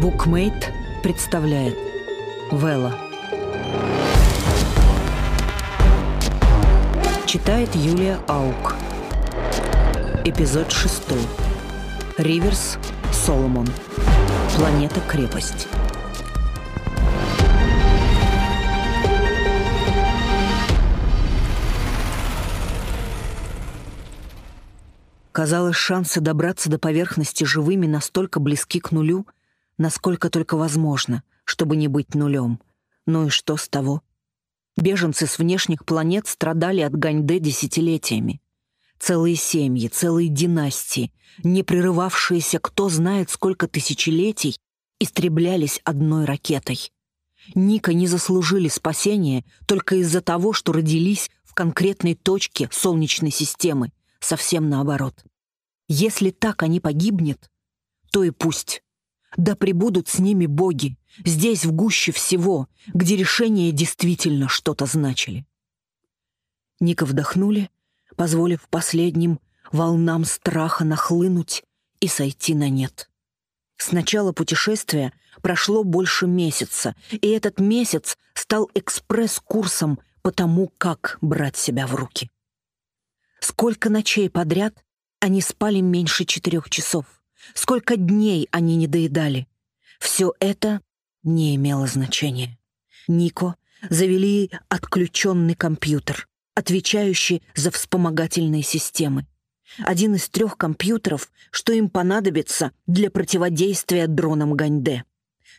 Букмейт представляет Вела. Читает Юлия Аук. Эпизод 6. Риверс Соломон. Планета-крепость. Казалось, шансы добраться до поверхности живыми настолько близки к нулю, насколько только возможно, чтобы не быть нулем. Ну и что с того? Беженцы с внешних планет страдали от Ганьде десятилетиями. Целые семьи, целые династии, не прерывавшиеся кто знает сколько тысячелетий, истреблялись одной ракетой. Ника не заслужили спасения только из-за того, что родились в конкретной точке Солнечной системы, совсем наоборот. Если так они погибнет, то и пусть. Да прибудут с ними боги, здесь в гуще всего, где решения действительно что-то значили. Ника вдохнули, позволив последним волнам страха нахлынуть и сойти на нет. С начала путешествия прошло больше месяца, и этот месяц стал экспресс-курсом по тому, как брать себя в руки. Сколько ночей подряд они спали меньше четырех часов. Сколько дней они не доедали. Все это не имело значения. Нико завели отключенный компьютер, отвечающий за вспомогательные системы. Один из трех компьютеров, что им понадобится для противодействия дронам Ганьде.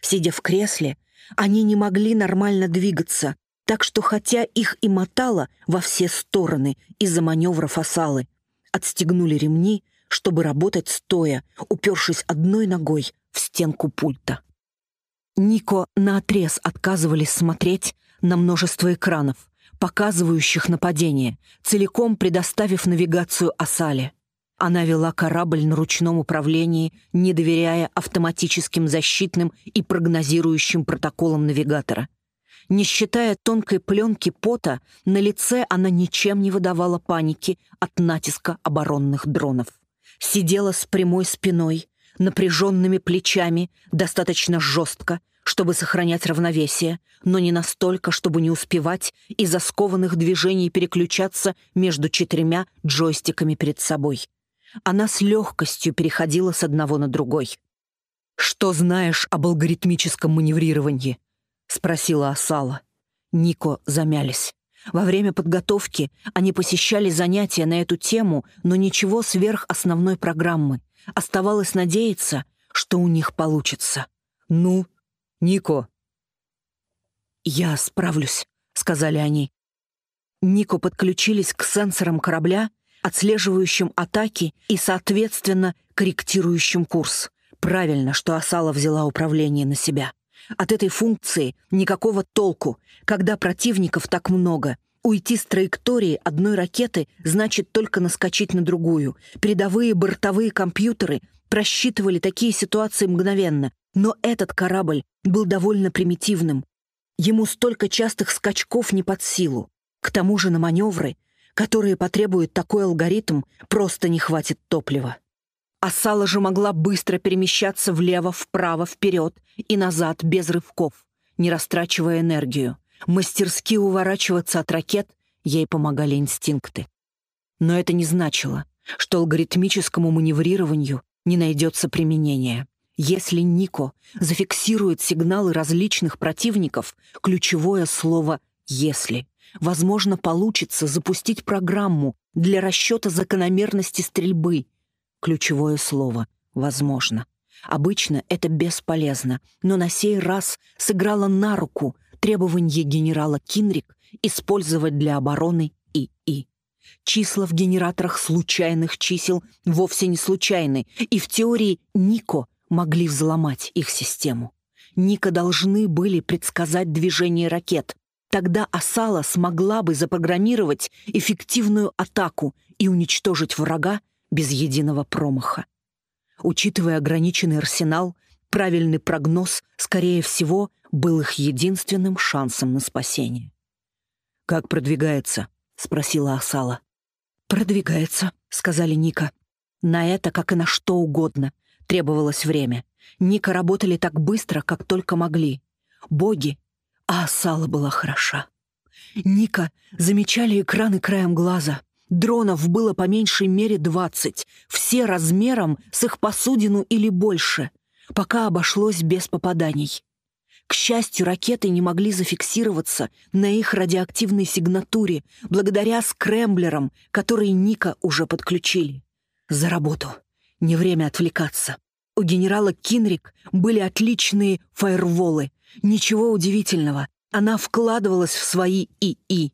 Сидя в кресле, они не могли нормально двигаться, так что хотя их и мотало во все стороны из-за маневров осалы, отстегнули ремни, чтобы работать стоя, упершись одной ногой в стенку пульта. Нико наотрез отказывались смотреть на множество экранов, показывающих нападение, целиком предоставив навигацию Асале. Она вела корабль на ручном управлении, не доверяя автоматическим защитным и прогнозирующим протоколам навигатора. Не считая тонкой пленки пота, на лице она ничем не выдавала паники от натиска оборонных дронов. Сидела с прямой спиной, напряженными плечами, достаточно жестко, чтобы сохранять равновесие, но не настолько, чтобы не успевать из-за скованных движений переключаться между четырьмя джойстиками перед собой. Она с легкостью переходила с одного на другой. «Что знаешь об алгоритмическом маневрировании?» — спросила Асала. Нико замялись. Во время подготовки они посещали занятия на эту тему, но ничего сверх основной программы. Оставалось надеяться, что у них получится. «Ну, Нико!» «Я справлюсь», — сказали они. Нико подключились к сенсорам корабля, отслеживающим атаки и, соответственно, корректирующим курс. Правильно, что Асала взяла управление на себя. От этой функции никакого толку, когда противников так много. Уйти с траектории одной ракеты значит только наскочить на другую. Передовые бортовые компьютеры просчитывали такие ситуации мгновенно, но этот корабль был довольно примитивным. Ему столько частых скачков не под силу. К тому же на маневры, которые потребует такой алгоритм, просто не хватит топлива. А Сала же могла быстро перемещаться влево, вправо, вперед и назад без рывков, не растрачивая энергию. Мастерски уворачиваться от ракет ей помогали инстинкты. Но это не значило, что алгоритмическому маневрированию не найдется применения. Если Нико зафиксирует сигналы различных противников, ключевое слово «если». Возможно, получится запустить программу для расчета закономерности стрельбы — Ключевое слово «возможно». Обычно это бесполезно, но на сей раз сыграло на руку требование генерала Кинрик использовать для обороны ИИ. Числа в генераторах случайных чисел вовсе не случайны, и в теории Нико могли взломать их систему. Ника должны были предсказать движение ракет. Тогда Асала смогла бы запрограммировать эффективную атаку и уничтожить врага без единого промаха. Учитывая ограниченный арсенал, правильный прогноз, скорее всего, был их единственным шансом на спасение. «Как продвигается?» — спросила Асала. «Продвигается», — сказали Ника. На это, как и на что угодно, требовалось время. Ника работали так быстро, как только могли. Боги, а Асала была хороша. Ника замечали экраны краем глаза. Дронов было по меньшей мере двадцать, все размером с их посудину или больше, пока обошлось без попаданий. К счастью, ракеты не могли зафиксироваться на их радиоактивной сигнатуре благодаря скрэмблерам, которые Ника уже подключили. За работу. Не время отвлекаться. У генерала Кинрик были отличные фаерволы. Ничего удивительного. Она вкладывалась в свои ИИ.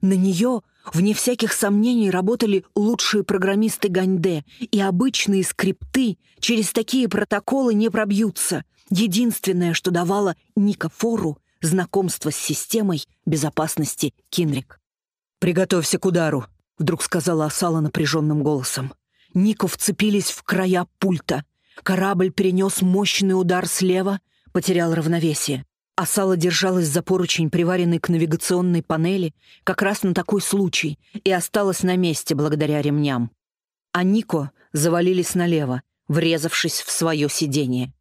На нее, вне всяких сомнений, работали лучшие программисты Ганьде, и обычные скрипты через такие протоколы не пробьются. Единственное, что давало Ника Фору знакомство с системой безопасности Кинрик. «Приготовься к удару», — вдруг сказала Асала напряженным голосом. Нико вцепились в края пульта. Корабль перенес мощный удар слева, потерял равновесие. Асала держалась за поручень, приваренный к навигационной панели, как раз на такой случай, и осталась на месте благодаря ремням. А Нико завалились налево, врезавшись в свое сиденье.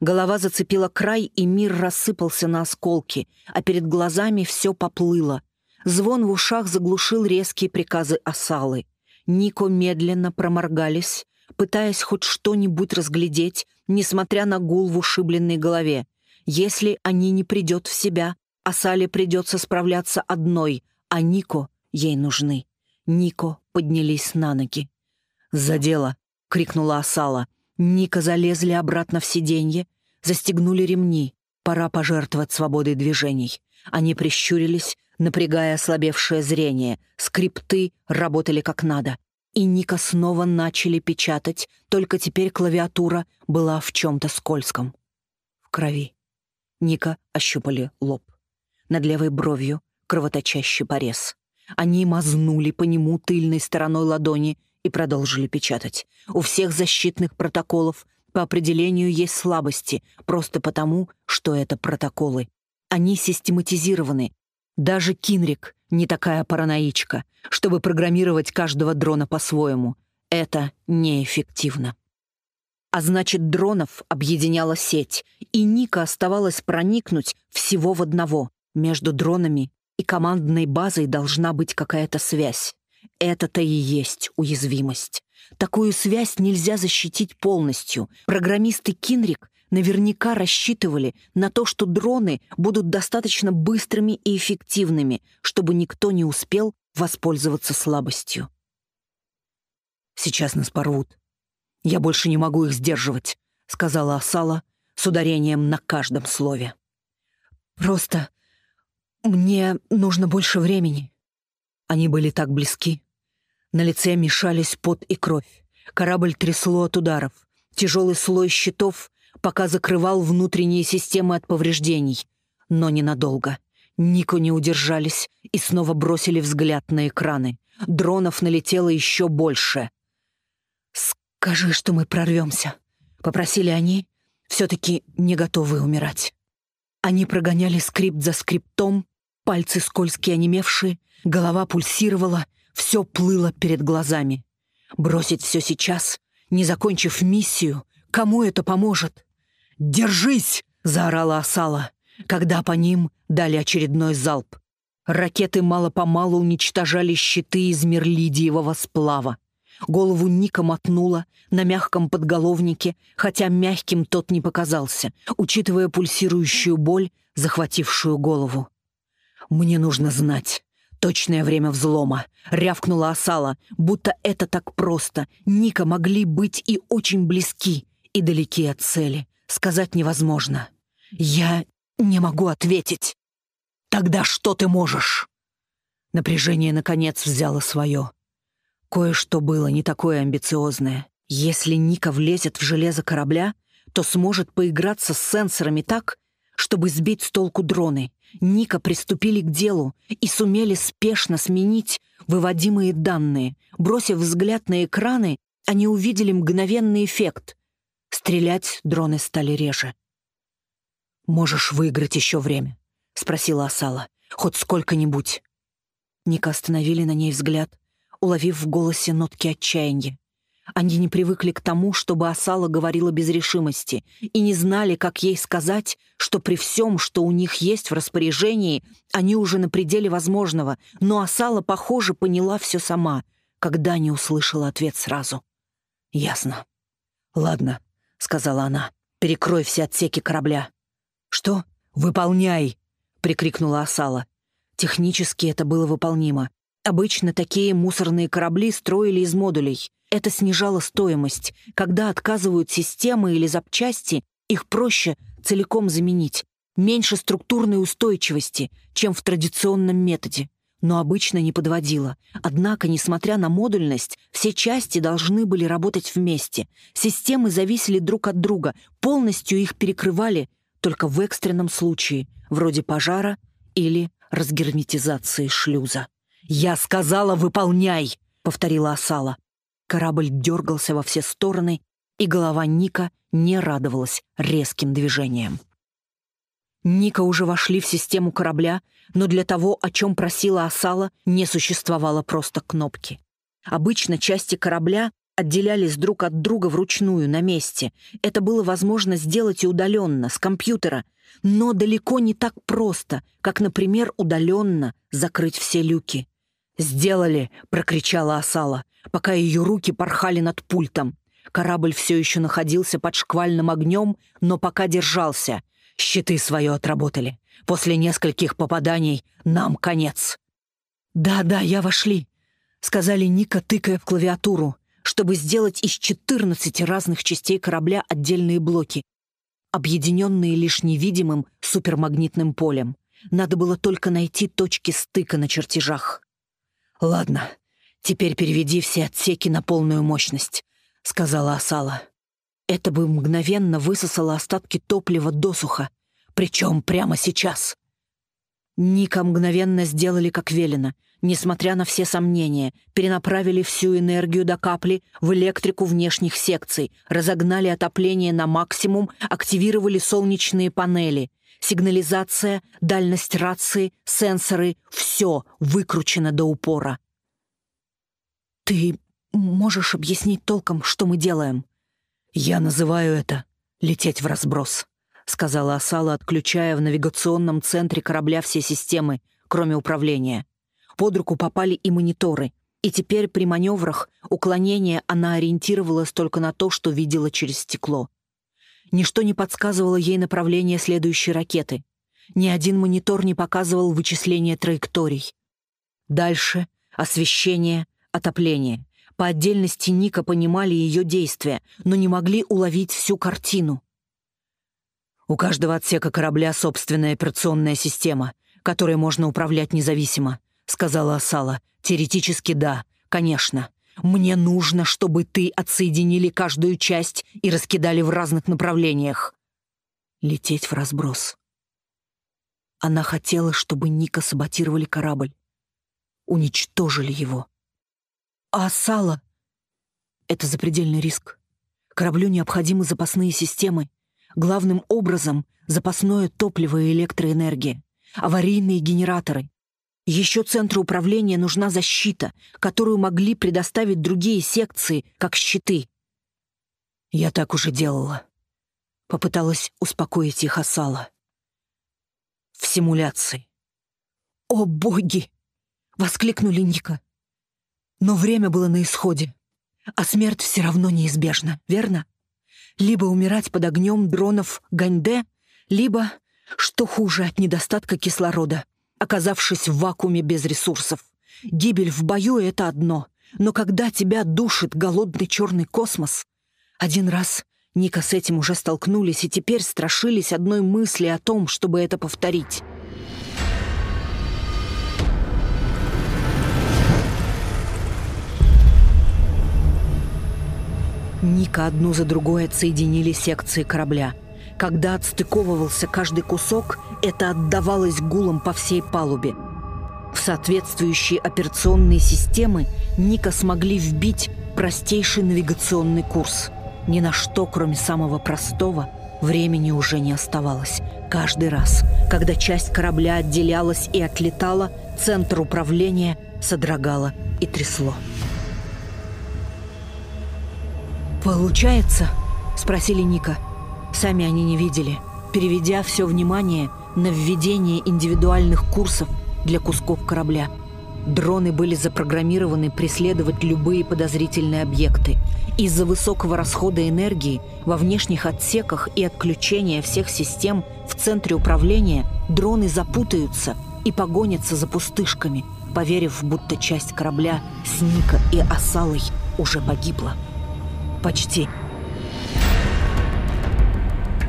Голова зацепила край, и мир рассыпался на осколки, а перед глазами все поплыло. Звон в ушах заглушил резкие приказы Асалы. Нико медленно проморгались, пытаясь хоть что-нибудь разглядеть, несмотря на гул в ушибленной голове. Если они не придет в себя, Асале придется справляться одной, а Нико ей нужны. Нико поднялись на ноги. «За дело!» — крикнула Асала. Ника залезли обратно в сиденье, застегнули ремни. Пора пожертвовать свободой движений. Они прищурились, напрягая ослабевшее зрение. Скрипты работали как надо. И Ника снова начали печатать, только теперь клавиатура была в чем-то скользком. В крови. Ника ощупали лоб. Над левой бровью кровоточащий порез. Они мазнули по нему тыльной стороной ладони — и продолжили печатать. У всех защитных протоколов по определению есть слабости, просто потому, что это протоколы. Они систематизированы. Даже Кинрик не такая параноичка, чтобы программировать каждого дрона по-своему. Это неэффективно. А значит, дронов объединяла сеть, и Ника оставалось проникнуть всего в одного. Между дронами и командной базой должна быть какая-то связь. Это-то и есть уязвимость. Такую связь нельзя защитить полностью. Программисты Кинрик наверняка рассчитывали на то, что дроны будут достаточно быстрыми и эффективными, чтобы никто не успел воспользоваться слабостью. «Сейчас нас порвут. Я больше не могу их сдерживать», — сказала Асала с ударением на каждом слове. «Просто мне нужно больше времени», они были так близки. На лице мешались пот и кровь. Корабль трясло от ударов. Тяжелый слой щитов пока закрывал внутренние системы от повреждений. Но ненадолго. Нико не удержались и снова бросили взгляд на экраны. Дронов налетело еще больше. «Скажи, что мы прорвемся», — попросили они, все-таки не готовы умирать. Они прогоняли скрипт за скриптом, пальцы скользкие онемевшие, Голова пульсировала, все плыло перед глазами. Бросить все сейчас, не закончив миссию, кому это поможет? «Держись!» — заорала Асала, когда по ним дали очередной залп. Ракеты мало-помалу уничтожали щиты из мерлидиевого сплава. Голову Ника мотнула на мягком подголовнике, хотя мягким тот не показался, учитывая пульсирующую боль, захватившую голову. «Мне нужно знать, Точное время взлома. Рявкнула Асала, будто это так просто. Ника могли быть и очень близки, и далеки от цели. Сказать невозможно. Я не могу ответить. Тогда что ты можешь? Напряжение, наконец, взяло свое. Кое-что было не такое амбициозное. Если Ника влезет в железо корабля, то сможет поиграться с сенсорами так, чтобы сбить с толку дроны. Ника приступили к делу и сумели спешно сменить выводимые данные. Бросив взгляд на экраны, они увидели мгновенный эффект. Стрелять дроны стали реже. «Можешь выиграть еще время?» — спросила Асала. «Хоть сколько-нибудь». Ника остановили на ней взгляд, уловив в голосе нотки отчаяния. Они не привыкли к тому, чтобы Асала говорила без решимости, и не знали, как ей сказать, что при всем, что у них есть в распоряжении, они уже на пределе возможного, но Асала, похоже, поняла все сама, когда не услышала ответ сразу. «Ясно. Ладно», — сказала она, — «перекрой все отсеки корабля». «Что? Выполняй!» — прикрикнула Асала. Технически это было выполнимо. Обычно такие мусорные корабли строили из модулей. Это снижало стоимость. Когда отказывают системы или запчасти, их проще целиком заменить. Меньше структурной устойчивости, чем в традиционном методе. Но обычно не подводило. Однако, несмотря на модульность, все части должны были работать вместе. Системы зависели друг от друга, полностью их перекрывали только в экстренном случае, вроде пожара или разгерметизации шлюза. «Я сказала, выполняй!» — повторила Асала. Корабль дергался во все стороны, и голова Ника не радовалась резким движениям. Ника уже вошли в систему корабля, но для того, о чем просила Асала, не существовало просто кнопки. Обычно части корабля отделялись друг от друга вручную, на месте. Это было возможно сделать и удаленно, с компьютера, но далеко не так просто, как, например, удаленно закрыть все люки. «Сделали!» — прокричала Асала, пока ее руки порхали над пультом. Корабль все еще находился под шквальным огнем, но пока держался. Щиты свое отработали. После нескольких попаданий нам конец. «Да-да, я вошли», — сказали Ника, тыкая в клавиатуру, чтобы сделать из 14 разных частей корабля отдельные блоки, объединенные лишь невидимым супермагнитным полем. Надо было только найти точки стыка на чертежах. «Ладно, теперь переведи все отсеки на полную мощность», — сказала Асала. Это бы мгновенно высосало остатки топлива досуха, причем прямо сейчас. Ника мгновенно сделали как велено, несмотря на все сомнения, перенаправили всю энергию до капли в электрику внешних секций, разогнали отопление на максимум, активировали солнечные панели. Сигнализация, дальность рации, сенсоры — все выкручено до упора. «Ты можешь объяснить толком, что мы делаем?» «Я называю это «лететь в разброс», — сказала Асала, отключая в навигационном центре корабля все системы, кроме управления. Под руку попали и мониторы, и теперь при маневрах уклонения она ориентировалась только на то, что видела через стекло. Ничто не подсказывало ей направление следующей ракеты. Ни один монитор не показывал вычисления траекторий. Дальше — освещение, отопление. По отдельности Ника понимали ее действия, но не могли уловить всю картину. У каждого отсека корабля собственная операционная система, которой можно управлять независимо, сказала Асала. Теоретически да, конечно. Мне нужно, чтобы ты отсоединили каждую часть и раскидали в разных направлениях. Лететь в разброс. Она хотела, чтобы Ника саботировали корабль. Уничтожили его. А Сала — это запредельный риск. Кораблю необходимы запасные системы. Главным образом — запасное топливо и электроэнергия, аварийные генераторы, еще центру управления нужна защита, которую могли предоставить другие секции, как щиты. Я так уже делала. Попыталась успокоить их Асала. В симуляции. «О, боги!» — воскликнули Ника. Но время было на исходе, а смерть все равно неизбежна, верно? Либо умирать под огнем дронов Ганьде, либо, что хуже от недостатка кислорода, оказавшись в вакууме без ресурсов. Гибель в бою — это одно, но когда тебя душит голодный черный космос... Один раз Ника с этим уже столкнулись и теперь страшились одной мысли о том, чтобы это повторить. Ника одну за другой отсоединили секции корабля — когда отстыковывался каждый кусок, это отдавалось гулом по всей палубе. В соответствующие операционные системы Ника смогли вбить простейший навигационный курс. Ни на что, кроме самого простого, времени уже не оставалось. Каждый раз, когда часть корабля отделялась и отлетала, центр управления содрогало и трясло. «Получается?» — спросили Ника. Сами они не видели, переведя все внимание на введение индивидуальных курсов для кусков корабля. Дроны были запрограммированы преследовать любые подозрительные объекты. Из-за высокого расхода энергии во внешних отсеках и отключения всех систем в центре управления дроны запутаются и погонятся за пустышками, поверив, будто часть корабля с Ника и Асалой уже погибла. Почти.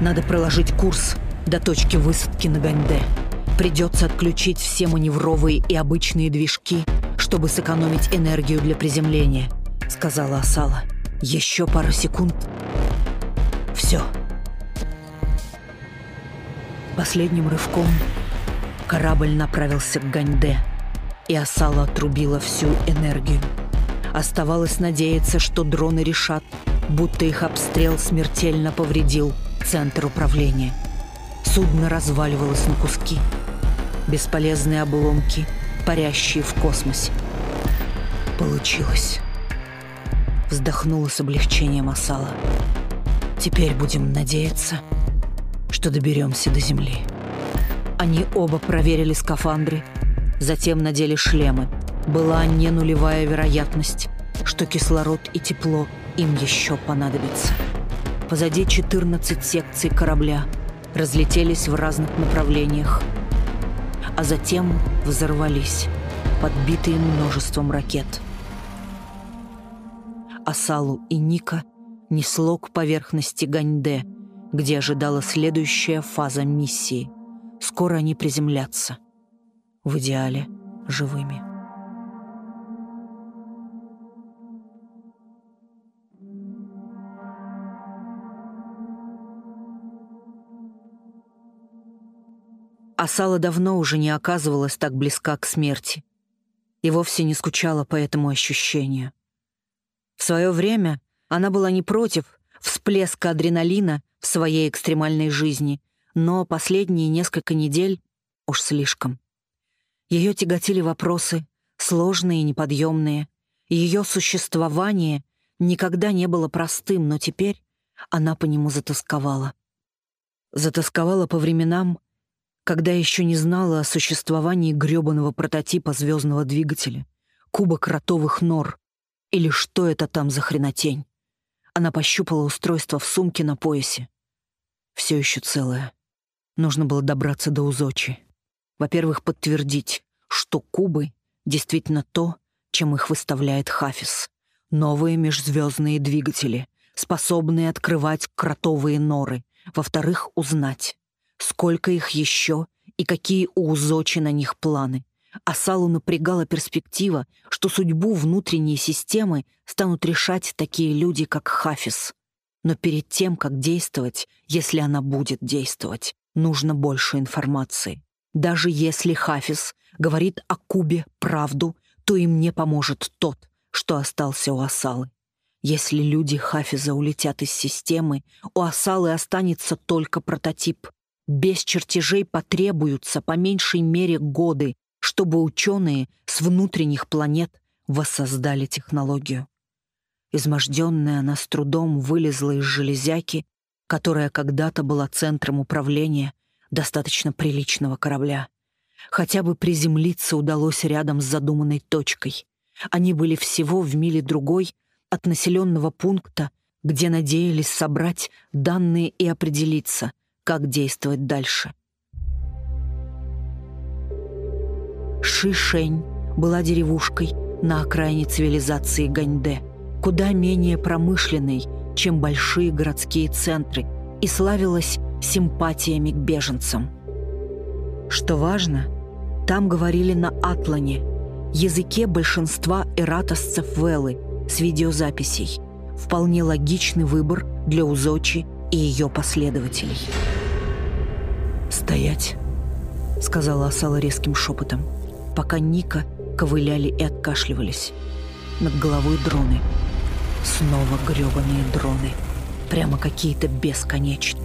Надо проложить курс до точки высадки на Ганьде. Придется отключить все маневровые и обычные движки, чтобы сэкономить энергию для приземления, сказала Асала. Еще пару секунд. Все. Последним рывком корабль направился к Ганьде, и Асала отрубила всю энергию. Оставалось надеяться, что дроны решат, будто их обстрел смертельно повредил центр управления. Судно разваливалось на куски. Бесполезные обломки, парящие в космосе. Получилось. Вздохнула с облегчением Асала. Теперь будем надеяться, что доберемся до Земли. Они оба проверили скафандры, затем надели шлемы. Была не нулевая вероятность, что кислород и тепло им еще понадобится. Позади 14 секций корабля разлетелись в разных направлениях, а затем взорвались, подбитые множеством ракет. Асалу и Ника несло к поверхности Ганьде, где ожидала следующая фаза миссии. Скоро они приземлятся. В идеале живыми. Асала давно уже не оказывалась так близка к смерти и вовсе не скучала по этому ощущению. В свое время она была не против всплеска адреналина в своей экстремальной жизни, но последние несколько недель уж слишком. Ее тяготили вопросы, сложные и неподъемные. Ее существование никогда не было простым, но теперь она по нему затасковала. Затасковала по временам, когда еще не знала о существовании грёбаного прототипа звездного двигателя, куба кротовых нор, или что это там за хренотень. Она пощупала устройство в сумке на поясе. Все еще целое. Нужно было добраться до Узочи. Во-первых, подтвердить, что кубы действительно то, чем их выставляет Хафис. Новые межзвездные двигатели, способные открывать кротовые норы. Во-вторых, узнать, Сколько их еще и какие у Узочи на них планы. А Салу напрягала перспектива, что судьбу внутренней системы станут решать такие люди, как Хафис. Но перед тем, как действовать, если она будет действовать, нужно больше информации. Даже если Хафис говорит о Кубе правду, то им не поможет тот, что остался у Асалы. Если люди Хафиза улетят из системы, у Асалы останется только прототип, без чертежей потребуются по меньшей мере годы, чтобы ученые с внутренних планет воссоздали технологию. Изможденная она с трудом вылезла из железяки, которая когда-то была центром управления достаточно приличного корабля. Хотя бы приземлиться удалось рядом с задуманной точкой. Они были всего в миле другой от населенного пункта, где надеялись собрать данные и определиться, как действовать дальше. Шишень была деревушкой на окраине цивилизации Ганьде, куда менее промышленной, чем большие городские центры, и славилась симпатиями к беженцам. Что важно, там говорили на атлане, языке большинства эратосцев Велы с видеозаписей. Вполне логичный выбор для Узочи и ее последователей. «Стоять!» — сказала Асала резким шепотом, пока Ника ковыляли и откашливались. Над головой дроны. Снова грёбаные дроны. Прямо какие-то бесконечные.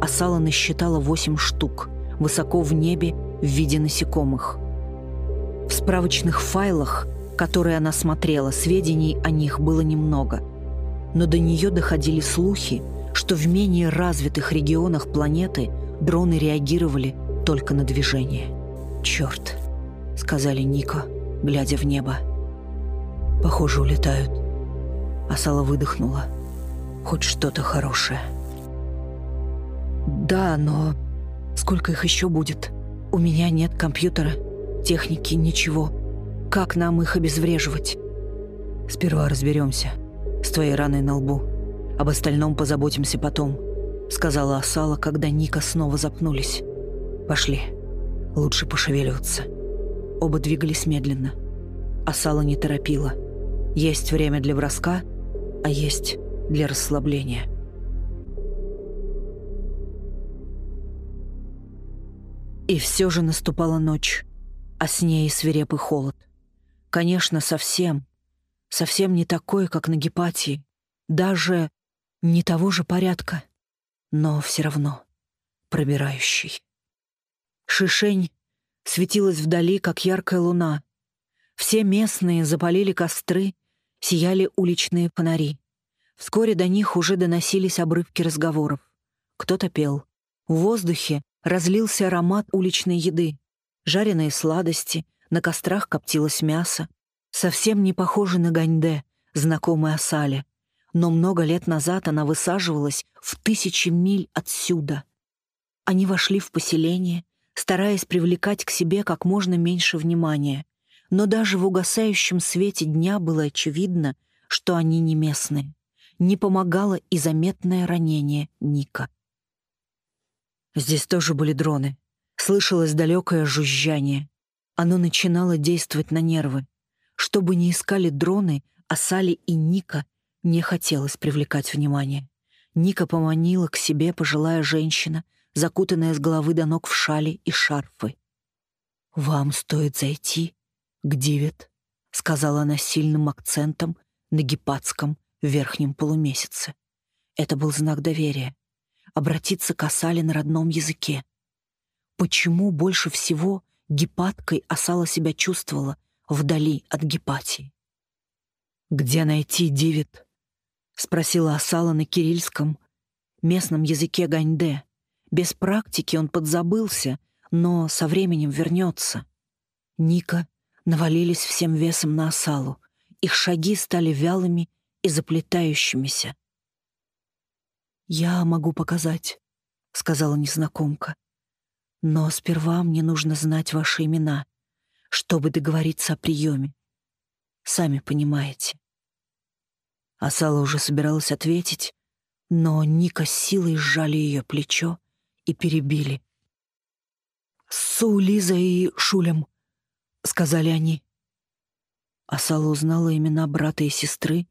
Асала насчитала восемь штук, высоко в небе в виде насекомых. В справочных файлах, которые она смотрела, сведений о них было немного — но до нее доходили слухи, что в менее развитых регионах планеты дроны реагировали только на движение. «Черт», — сказали Нико, глядя в небо. «Похоже, улетают». Асала выдохнула. «Хоть что-то хорошее». «Да, но сколько их еще будет? У меня нет компьютера, техники, ничего. Как нам их обезвреживать?» «Сперва разберемся с твоей раной на лбу. Об остальном позаботимся потом», — сказала Асала, когда Ника снова запнулись. «Пошли. Лучше пошевеливаться». Оба двигались медленно. Асала не торопила. Есть время для броска, а есть для расслабления. И все же наступала ночь, а с ней свирепый холод. Конечно, совсем, совсем не такой, как на Гепатии, даже не того же порядка, но все равно пробирающий. Шишень светилась вдали, как яркая луна. Все местные запалили костры, сияли уличные фонари. Вскоре до них уже доносились обрывки разговоров. Кто-то пел. В воздухе разлился аромат уличной еды. Жареные сладости, на кострах коптилось мясо. Совсем не похоже на ганьде, знакомый Асале. Но много лет назад она высаживалась в тысячи миль отсюда. Они вошли в поселение, стараясь привлекать к себе как можно меньше внимания. Но даже в угасающем свете дня было очевидно, что они не местные. Не помогало и заметное ранение Ника. Здесь тоже были дроны. Слышалось далекое жужжание. Оно начинало действовать на нервы. Чтобы не искали дроны, Асали и Ника не хотелось привлекать внимание. Ника поманила к себе пожилая женщина, закутанная с головы до ног в шали и шарфы. «Вам стоит зайти к Дивет», — сказала она сильным акцентом на гепатском верхнем полумесяце. Это был знак доверия обратиться к Асале на родном языке. Почему больше всего гепаткой Асала себя чувствовала вдали от гепатии? «Где найти Дивит?» — спросила Асала на кирильском, местном языке ганьде. Без практики он подзабылся, но со временем вернется. Ника навалились всем весом на Асалу. Их шаги стали вялыми и заплетающимися. «Я могу показать», — сказала незнакомка. «Но сперва мне нужно знать ваши имена, чтобы договориться о приеме. Сами понимаете». Асала уже собиралась ответить, но Ника силой сжали ее плечо и перебили. «Су, Лиза и Шулем», — сказали они. Асала узнала имена брата и сестры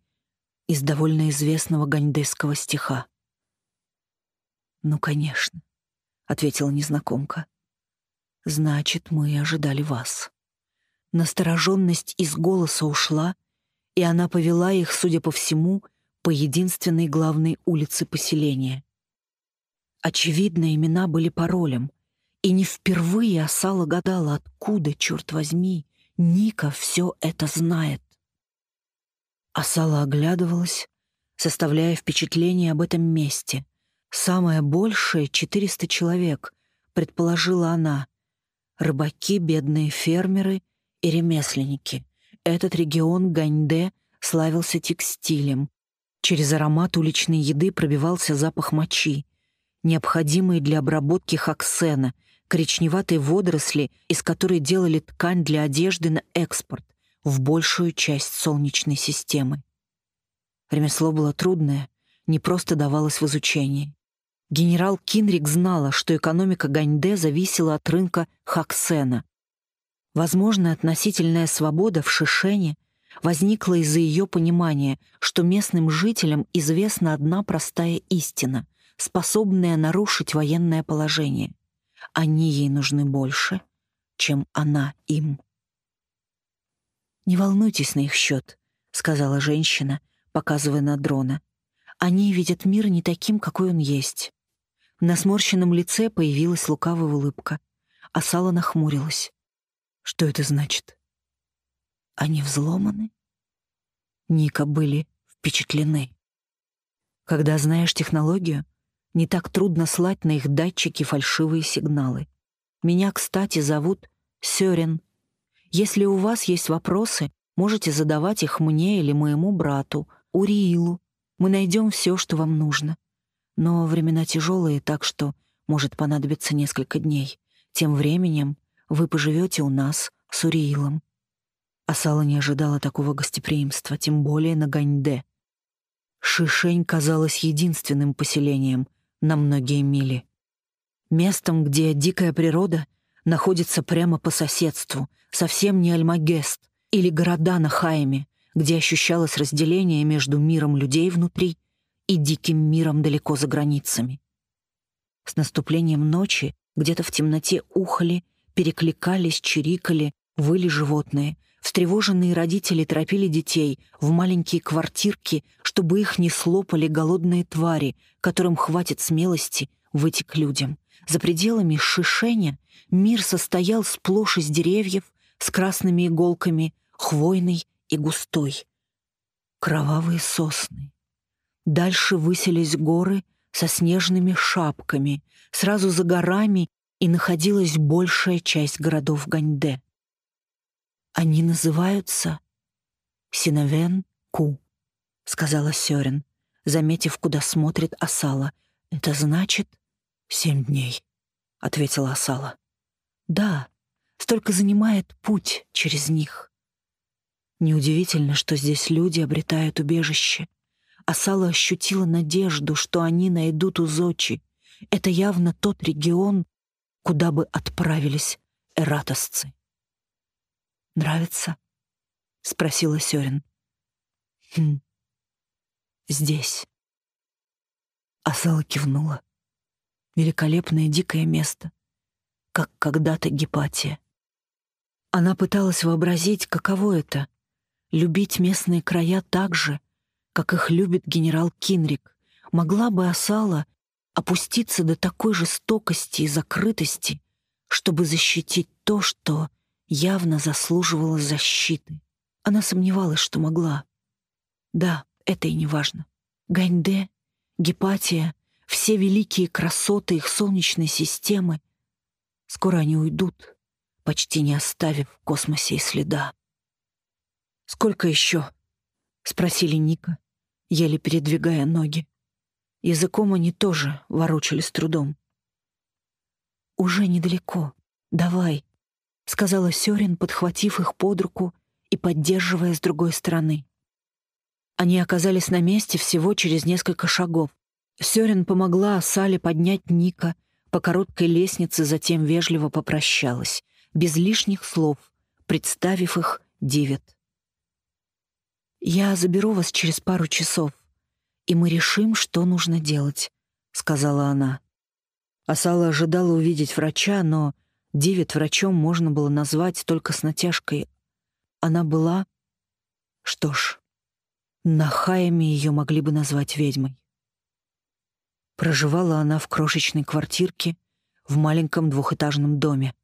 из довольно известного ганьдесского стиха. «Ну, конечно», — ответила незнакомка. «Значит, мы ожидали вас». Настороженность из голоса ушла, и она повела их, судя по всему, по единственной главной улице поселения. Очевидно, имена были паролем, и не впервые Асала гадала, откуда, черт возьми, Ника все это знает. Асала оглядывалась, составляя впечатление об этом месте, Самое большее — 400 человек, предположила она. Рыбаки, бедные фермеры и ремесленники. Этот регион Ганьде славился текстилем. Через аромат уличной еды пробивался запах мочи, необходимый для обработки хаксена, коричневатой водоросли, из которой делали ткань для одежды на экспорт в большую часть Солнечной системы. Ремесло было трудное, не просто давалось в изучении. Генерал Кинрик знала, что экономика Ганьде зависела от рынка Хаксена. Возможно, относительная свобода в Шишене возникла из-за ее понимания, что местным жителям известна одна простая истина, способная нарушить военное положение. Они ей нужны больше, чем она им. «Не волнуйтесь на их счет», — сказала женщина, показывая на дрона. «Они видят мир не таким, какой он есть. На сморщенном лице появилась лукавая улыбка, а Сала нахмурилась. Что это значит? Они взломаны? Ника были впечатлены. Когда знаешь технологию, не так трудно слать на их датчики фальшивые сигналы. Меня, кстати, зовут Сёрен. Если у вас есть вопросы, можете задавать их мне или моему брату, Уриилу. Мы найдем все, что вам нужно. Но времена тяжелые, так что может понадобиться несколько дней. Тем временем вы поживете у нас с Уриилом. Асала не ожидала такого гостеприимства, тем более на Ганьде. Шишень казалось единственным поселением на многие мили. Местом, где дикая природа находится прямо по соседству, совсем не Альмагест или города на Хайме, где ощущалось разделение между миром людей внутри и диким миром далеко за границами. С наступлением ночи где-то в темноте ухали, перекликались, чирикали, выли животные — Встревоженные родители торопили детей в маленькие квартирки, чтобы их не слопали голодные твари, которым хватит смелости выйти к людям. За пределами Шишеня мир состоял сплошь из деревьев с красными иголками, хвойный и густой. Кровавые сосны. Дальше высились горы со снежными шапками. Сразу за горами и находилась большая часть городов Ганьде. Они называются Синовен-Ку, сказала Сёрен, заметив, куда смотрит Асала. Это значит семь дней, ответила Асала. Да, столько занимает путь через них. Неудивительно, что здесь люди обретают убежище. Асала ощутила надежду, что они найдут Узочи. Это явно тот регион, куда бы отправились эратосцы. «Нравится?» — спросила Сёрин. «Хм, здесь». Асала кивнула. Великолепное дикое место, как когда-то Гепатия. Она пыталась вообразить, каково это — любить местные края так же, как их любит генерал Кинрик. Могла бы Асала опуститься до такой жестокости и закрытости, чтобы защитить то, что явно заслуживала защиты. Она сомневалась, что могла. Да, это и не важно. Ганьде, Гепатия, все великие красоты их солнечной системы. Скоро они уйдут, почти не оставив в космосе и следа. «Сколько еще?» — спросили Ника, еле передвигая ноги. Языком они тоже ворочали с трудом. «Уже недалеко. Давай», — сказала Сёрин, подхватив их под руку и поддерживая с другой стороны. Они оказались на месте всего через несколько шагов. Сёрин помогла Сале поднять Ника по короткой лестнице, затем вежливо попрощалась, без лишних слов, представив их Дивет. «Я заберу вас через пару часов, и мы решим, что нужно делать», — сказала она. Асала ожидала увидеть врача, но Девит врачом можно было назвать только с натяжкой. Она была... Что ж, на Хайме ее могли бы назвать ведьмой. Проживала она в крошечной квартирке в маленьком двухэтажном доме.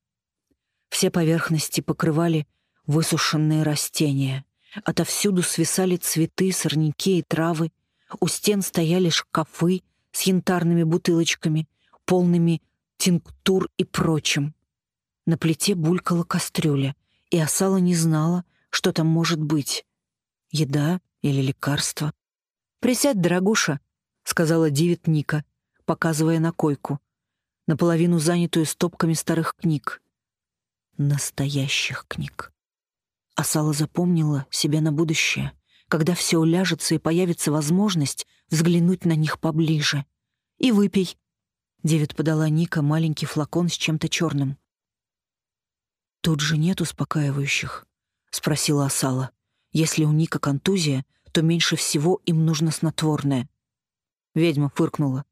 Все поверхности покрывали высушенные растения. Отовсюду свисали цветы, сорняки и травы. У стен стояли шкафы с янтарными бутылочками, полными тинктур и прочим. На плите булькала кастрюля, и Асала не знала, что там может быть. Еда или лекарство. «Присядь, дорогуша», — сказала Дивит Ника, показывая на койку, наполовину занятую стопками старых книг. Настоящих книг. Асала запомнила себя на будущее, когда все уляжется и появится возможность взглянуть на них поближе. «И выпей». Девит подала Ника маленький флакон с чем-то черным. «Тут же нет успокаивающих?» — спросила Асала. «Если у Ника контузия, то меньше всего им нужно снотворное». Ведьма фыркнула.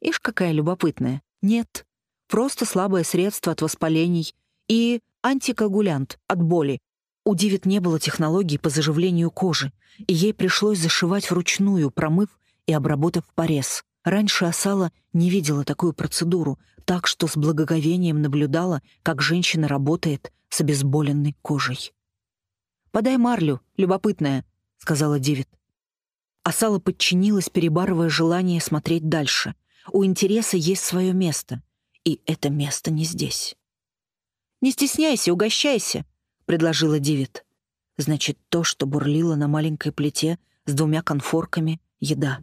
«Ишь, какая любопытная. Нет, просто слабое средство от воспалений и антикоагулянт от боли. У Дивит не было технологий по заживлению кожи, и ей пришлось зашивать вручную, промыв и обработав порез. Раньше Асала не видела такую процедуру, так что с благоговением наблюдала, как женщина работает с обезболенной кожей. «Подай марлю, любопытная», — сказала Дивит. Асала подчинилась, перебарывая желание смотреть дальше. У интереса есть свое место, и это место не здесь. «Не стесняйся, угощайся», — предложила Дивит. Значит, то, что бурлило на маленькой плите с двумя конфорками — еда.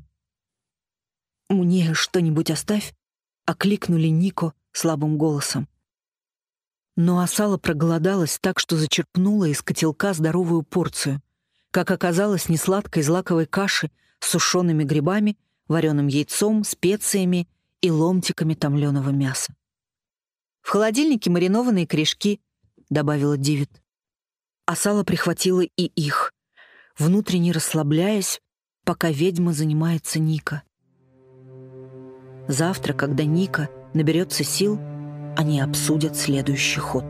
«Мне что-нибудь оставь», — окликнули Нико слабым голосом. Но Асала проголодалась так, что зачерпнула из котелка здоровую порцию. Как оказалось, не сладкой злаковой каши с сушеными грибами, вареным яйцом, специями и ломтиками томленого мяса. «В холодильнике маринованные корешки», — добавила Дивит. Асала прихватила и их, внутренне расслабляясь, пока ведьма занимается Ника. Завтра, когда Ника наберется сил, они обсудят следующий ход.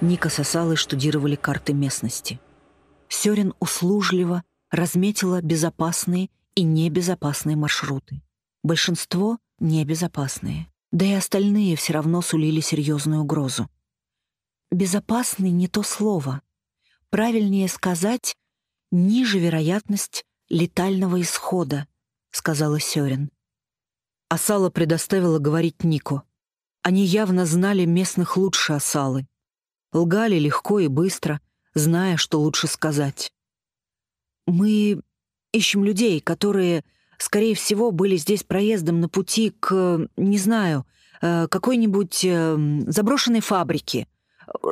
Ника с Асалой штудировали карты местности. Сёрин услужливо разметила безопасные и небезопасные маршруты. Большинство — небезопасные. Да и остальные все равно сулили серьезную угрозу. «Безопасный» — не то слово. Правильнее сказать «ниже вероятность летального исхода», — сказала Сёрин. Асала предоставила говорить Нико. Они явно знали местных лучше Асалы. Лгали легко и быстро, зная, что лучше сказать. «Мы ищем людей, которые, скорее всего, были здесь проездом на пути к, не знаю, э, какой-нибудь э, заброшенной фабрике.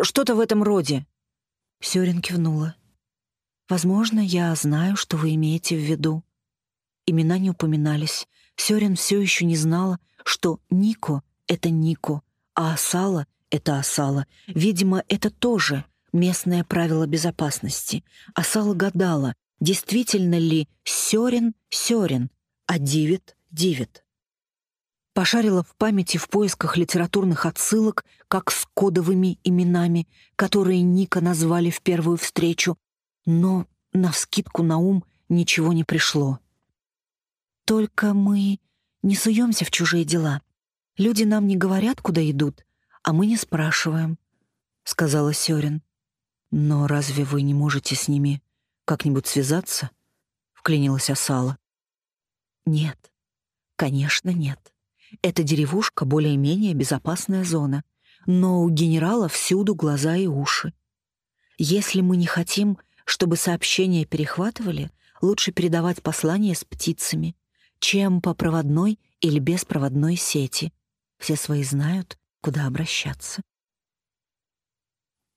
Что-то в этом роде». Сёрин кивнула. «Возможно, я знаю, что вы имеете в виду». Имена не упоминались. Сёрин все еще не знала, что Нико — это Нико, а Асала это Асала. Видимо, это тоже местное правило безопасности. Асала гадала, действительно ли Сёрен — Сёрен, а Дивит — Дивит. Пошарила в памяти в поисках литературных отсылок, как с кодовыми именами, которые Ника назвали в первую встречу, но навскидку на ум ничего не пришло. «Только мы не суемся в чужие дела. Люди нам не говорят, куда идут, а мы не спрашиваем», — сказала Сёрин. «Но разве вы не можете с ними как-нибудь связаться?» — вклинилась Асала. «Нет, конечно, нет. Эта деревушка более-менее безопасная зона, но у генерала всюду глаза и уши. Если мы не хотим, чтобы сообщения перехватывали, лучше передавать послания с птицами, чем по проводной или беспроводной сети. Все свои знают, куда обращаться.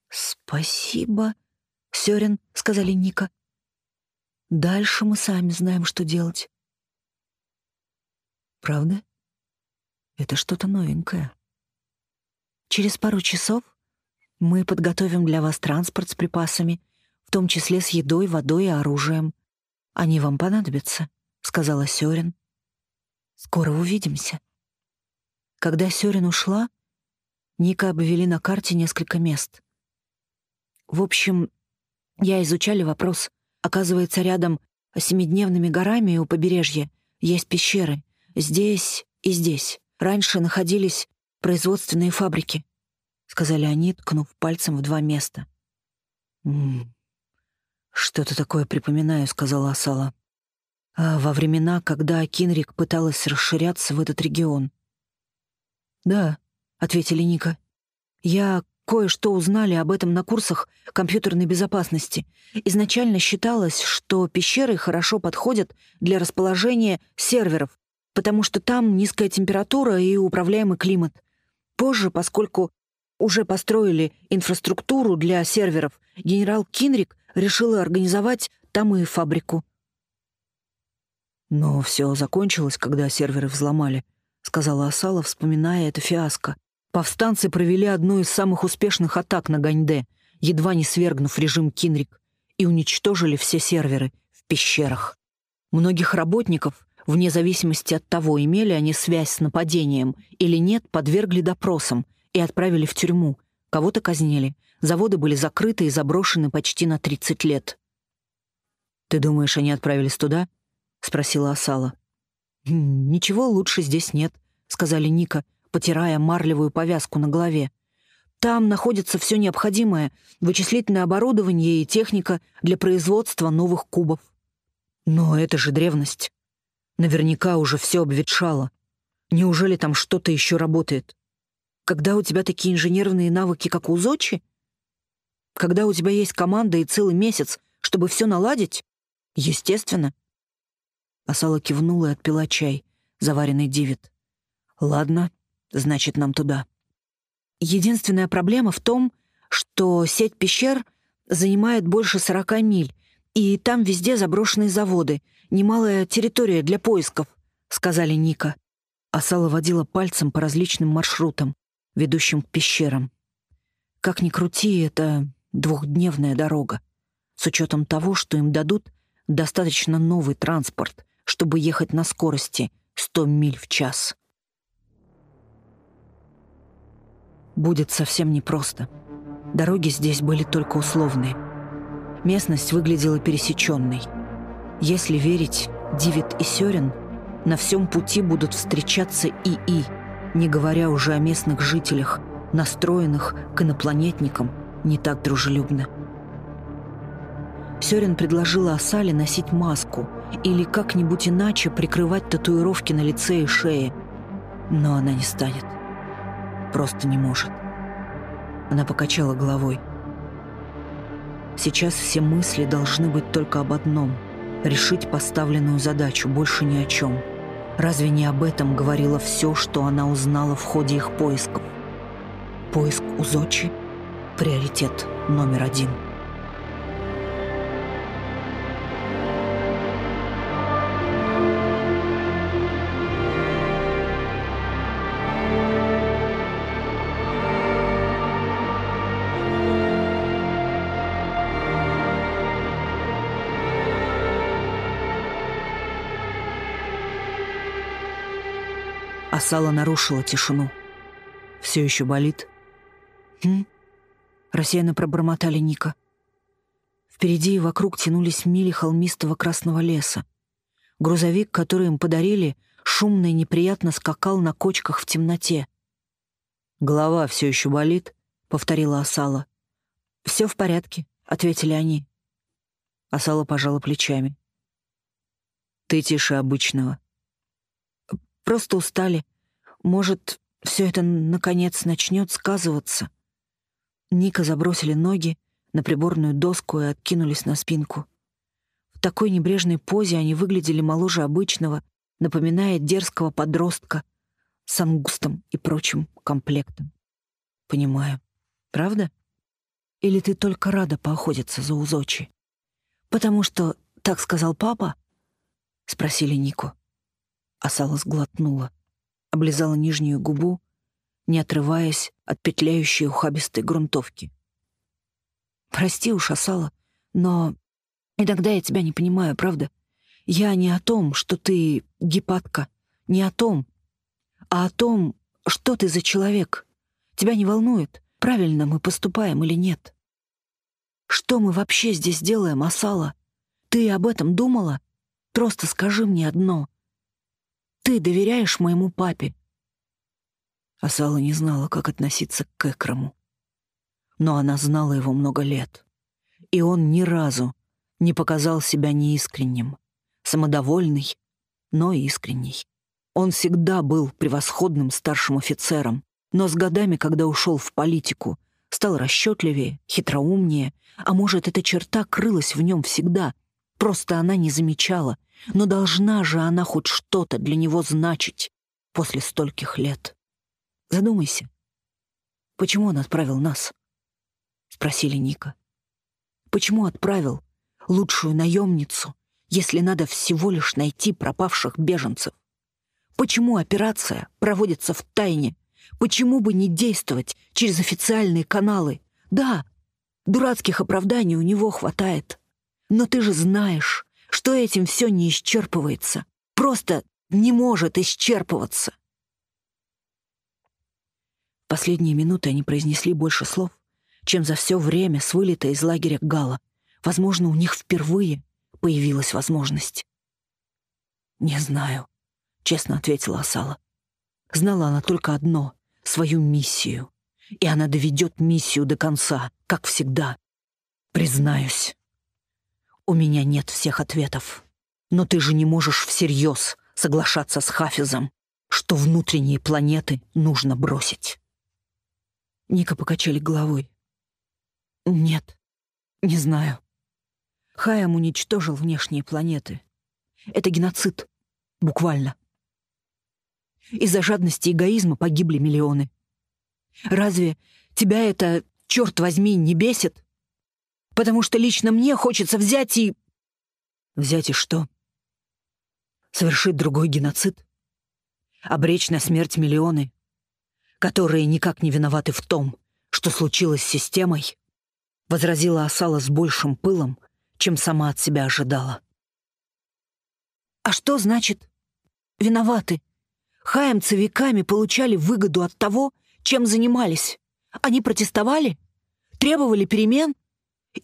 «Спасибо, Сёрен», — сказали Ника. «Дальше мы сами знаем, что делать». «Правда? Это что-то новенькое». «Через пару часов мы подготовим для вас транспорт с припасами, в том числе с едой, водой и оружием. Они вам понадобятся», — сказала Сёрен. «Скоро увидимся». Когда Сёрен ушла, Ника обвели на карте несколько мест. В общем, я изучали вопрос. Оказывается, рядом с семидневными горами у побережья есть пещеры. Здесь и здесь. Раньше находились производственные фабрики, — сказали они, ткнув пальцем в два места. «М что-то такое припоминаю», — сказала Асала. А «Во времена, когда Кинрик пыталась расширяться в этот регион». «Да», — ответили Ника. «Я кое-что узнали об этом на курсах компьютерной безопасности. Изначально считалось, что пещеры хорошо подходят для расположения серверов, потому что там низкая температура и управляемый климат. Позже, поскольку уже построили инфраструктуру для серверов, генерал Кинрик решил организовать там и фабрику. «Но все закончилось, когда серверы взломали», — сказала Асала, вспоминая это фиаско. Повстанцы провели одну из самых успешных атак на Ганьде, едва не свергнув режим Кинрик, и уничтожили все серверы в пещерах. Многих работников, вне зависимости от того, имели они связь с нападением или нет, подвергли допросам и отправили в тюрьму. Кого-то казнили. Заводы были закрыты и заброшены почти на 30 лет. «Ты думаешь, они отправились туда?» — спросила Асала. «Хм, «Ничего лучше здесь нет», — сказали Ника, потирая марлевую повязку на голове. Там находится все необходимое — вычислительное оборудование и техника для производства новых кубов. Но это же древность. Наверняка уже все обветшало. Неужели там что-то еще работает? Когда у тебя такие инженерные навыки, как у Зочи? Когда у тебя есть команда и целый месяц, чтобы все наладить? Естественно. Асала кивнула и отпила чай, заваренный Дивит. «Ладно, значит, нам туда». Единственная проблема в том, что сеть пещер занимает больше сорока миль, и там везде заброшенные заводы, немалая территория для поисков», — сказали Ника. Асала водила пальцем по различным маршрутам, ведущим к пещерам. Как ни крути, это двухдневная дорога, с учетом того, что им дадут достаточно новый транспорт, чтобы ехать на скорости 100 миль в час. Будет совсем непросто. Дороги здесь были только условные. Местность выглядела пересеченной. Если верить Дивит и Сёрен, на всем пути будут встречаться ИИ, не говоря уже о местных жителях, настроенных к инопланетникам не так дружелюбно. Сёрен предложила Асале носить маску или как-нибудь иначе прикрывать татуировки на лице и шее, но она не станет. Просто не может. Она покачала головой. Сейчас все мысли должны быть только об одном — решить поставленную задачу, больше ни о чем. Разве не об этом говорило все, что она узнала в ходе их поисков? Поиск Узочи — приоритет номер один — Асала нарушила тишину. «Все еще болит?» «Хм?» — рассеянно пробормотали Ника. Впереди и вокруг тянулись мили холмистого красного леса. Грузовик, который им подарили, шумно и неприятно скакал на кочках в темноте. «Голова все еще болит?» — повторила Асала. «Все в порядке», — ответили они. Асала пожала плечами. «Ты тише обычного. Просто устали. Может, все это, наконец, начнет сказываться. Ника забросили ноги на приборную доску и откинулись на спинку. В такой небрежной позе они выглядели моложе обычного, напоминая дерзкого подростка с ангустом и прочим комплектом. Понимаю. Правда? Или ты только рада поохотиться за Узочи? Потому что так сказал папа? Спросили Нику. Асала сглотнула, облизала нижнюю губу, не отрываясь от петляющей ухабистой грунтовки. «Прости уж, Асала, но иногда я тебя не понимаю, правда? Я не о том, что ты гепатка, не о том, а о том, что ты за человек. Тебя не волнует, правильно мы поступаем или нет. Что мы вообще здесь делаем, Асала? Ты об этом думала? Просто скажи мне одно. Ты доверяешь моему папе?» Асала не знала, как относиться к Экрому. Но она знала его много лет. И он ни разу не показал себя неискренним. Самодовольный, но искренний. Он всегда был превосходным старшим офицером, но с годами, когда ушел в политику, стал расчетливее, хитроумнее, а может, эта черта крылась в нем всегда, просто она не замечала, но должна же она хоть что-то для него значить после стольких лет. Задумайся, почему он отправил нас? Спросили Ника. Почему отправил лучшую наемницу, если надо всего лишь найти пропавших беженцев? Почему операция проводится в тайне? Почему бы не действовать через официальные каналы? Да, дурацких оправданий у него хватает. Но ты же знаешь, что этим все не исчерпывается. Просто не может исчерпываться. Последние минуты они произнесли больше слов, чем за все время с вылета из лагеря Гала. Возможно, у них впервые появилась возможность. «Не знаю», — честно ответила Асала. Знала она только одно — свою миссию. И она доведет миссию до конца, как всегда. Признаюсь, у меня нет всех ответов. Но ты же не можешь всерьез соглашаться с Хафизом, что внутренние планеты нужно бросить. Ника покачали головой. Нет, не знаю. Хаям уничтожил внешние планеты. Это геноцид. Буквально. Из-за жадности и эгоизма погибли миллионы. Разве тебя это, черт возьми, не бесит? Потому что лично мне хочется взять и... Взять и что? Совершить другой геноцид? Обречь на смерть миллионы, которые никак не виноваты в том, что случилось с системой? Возразила Асала с большим пылом, чем сама от себя ожидала. А что значит «виноваты»? Хаемцы веками получали выгоду от того, чем занимались. Они протестовали? Требовали перемен?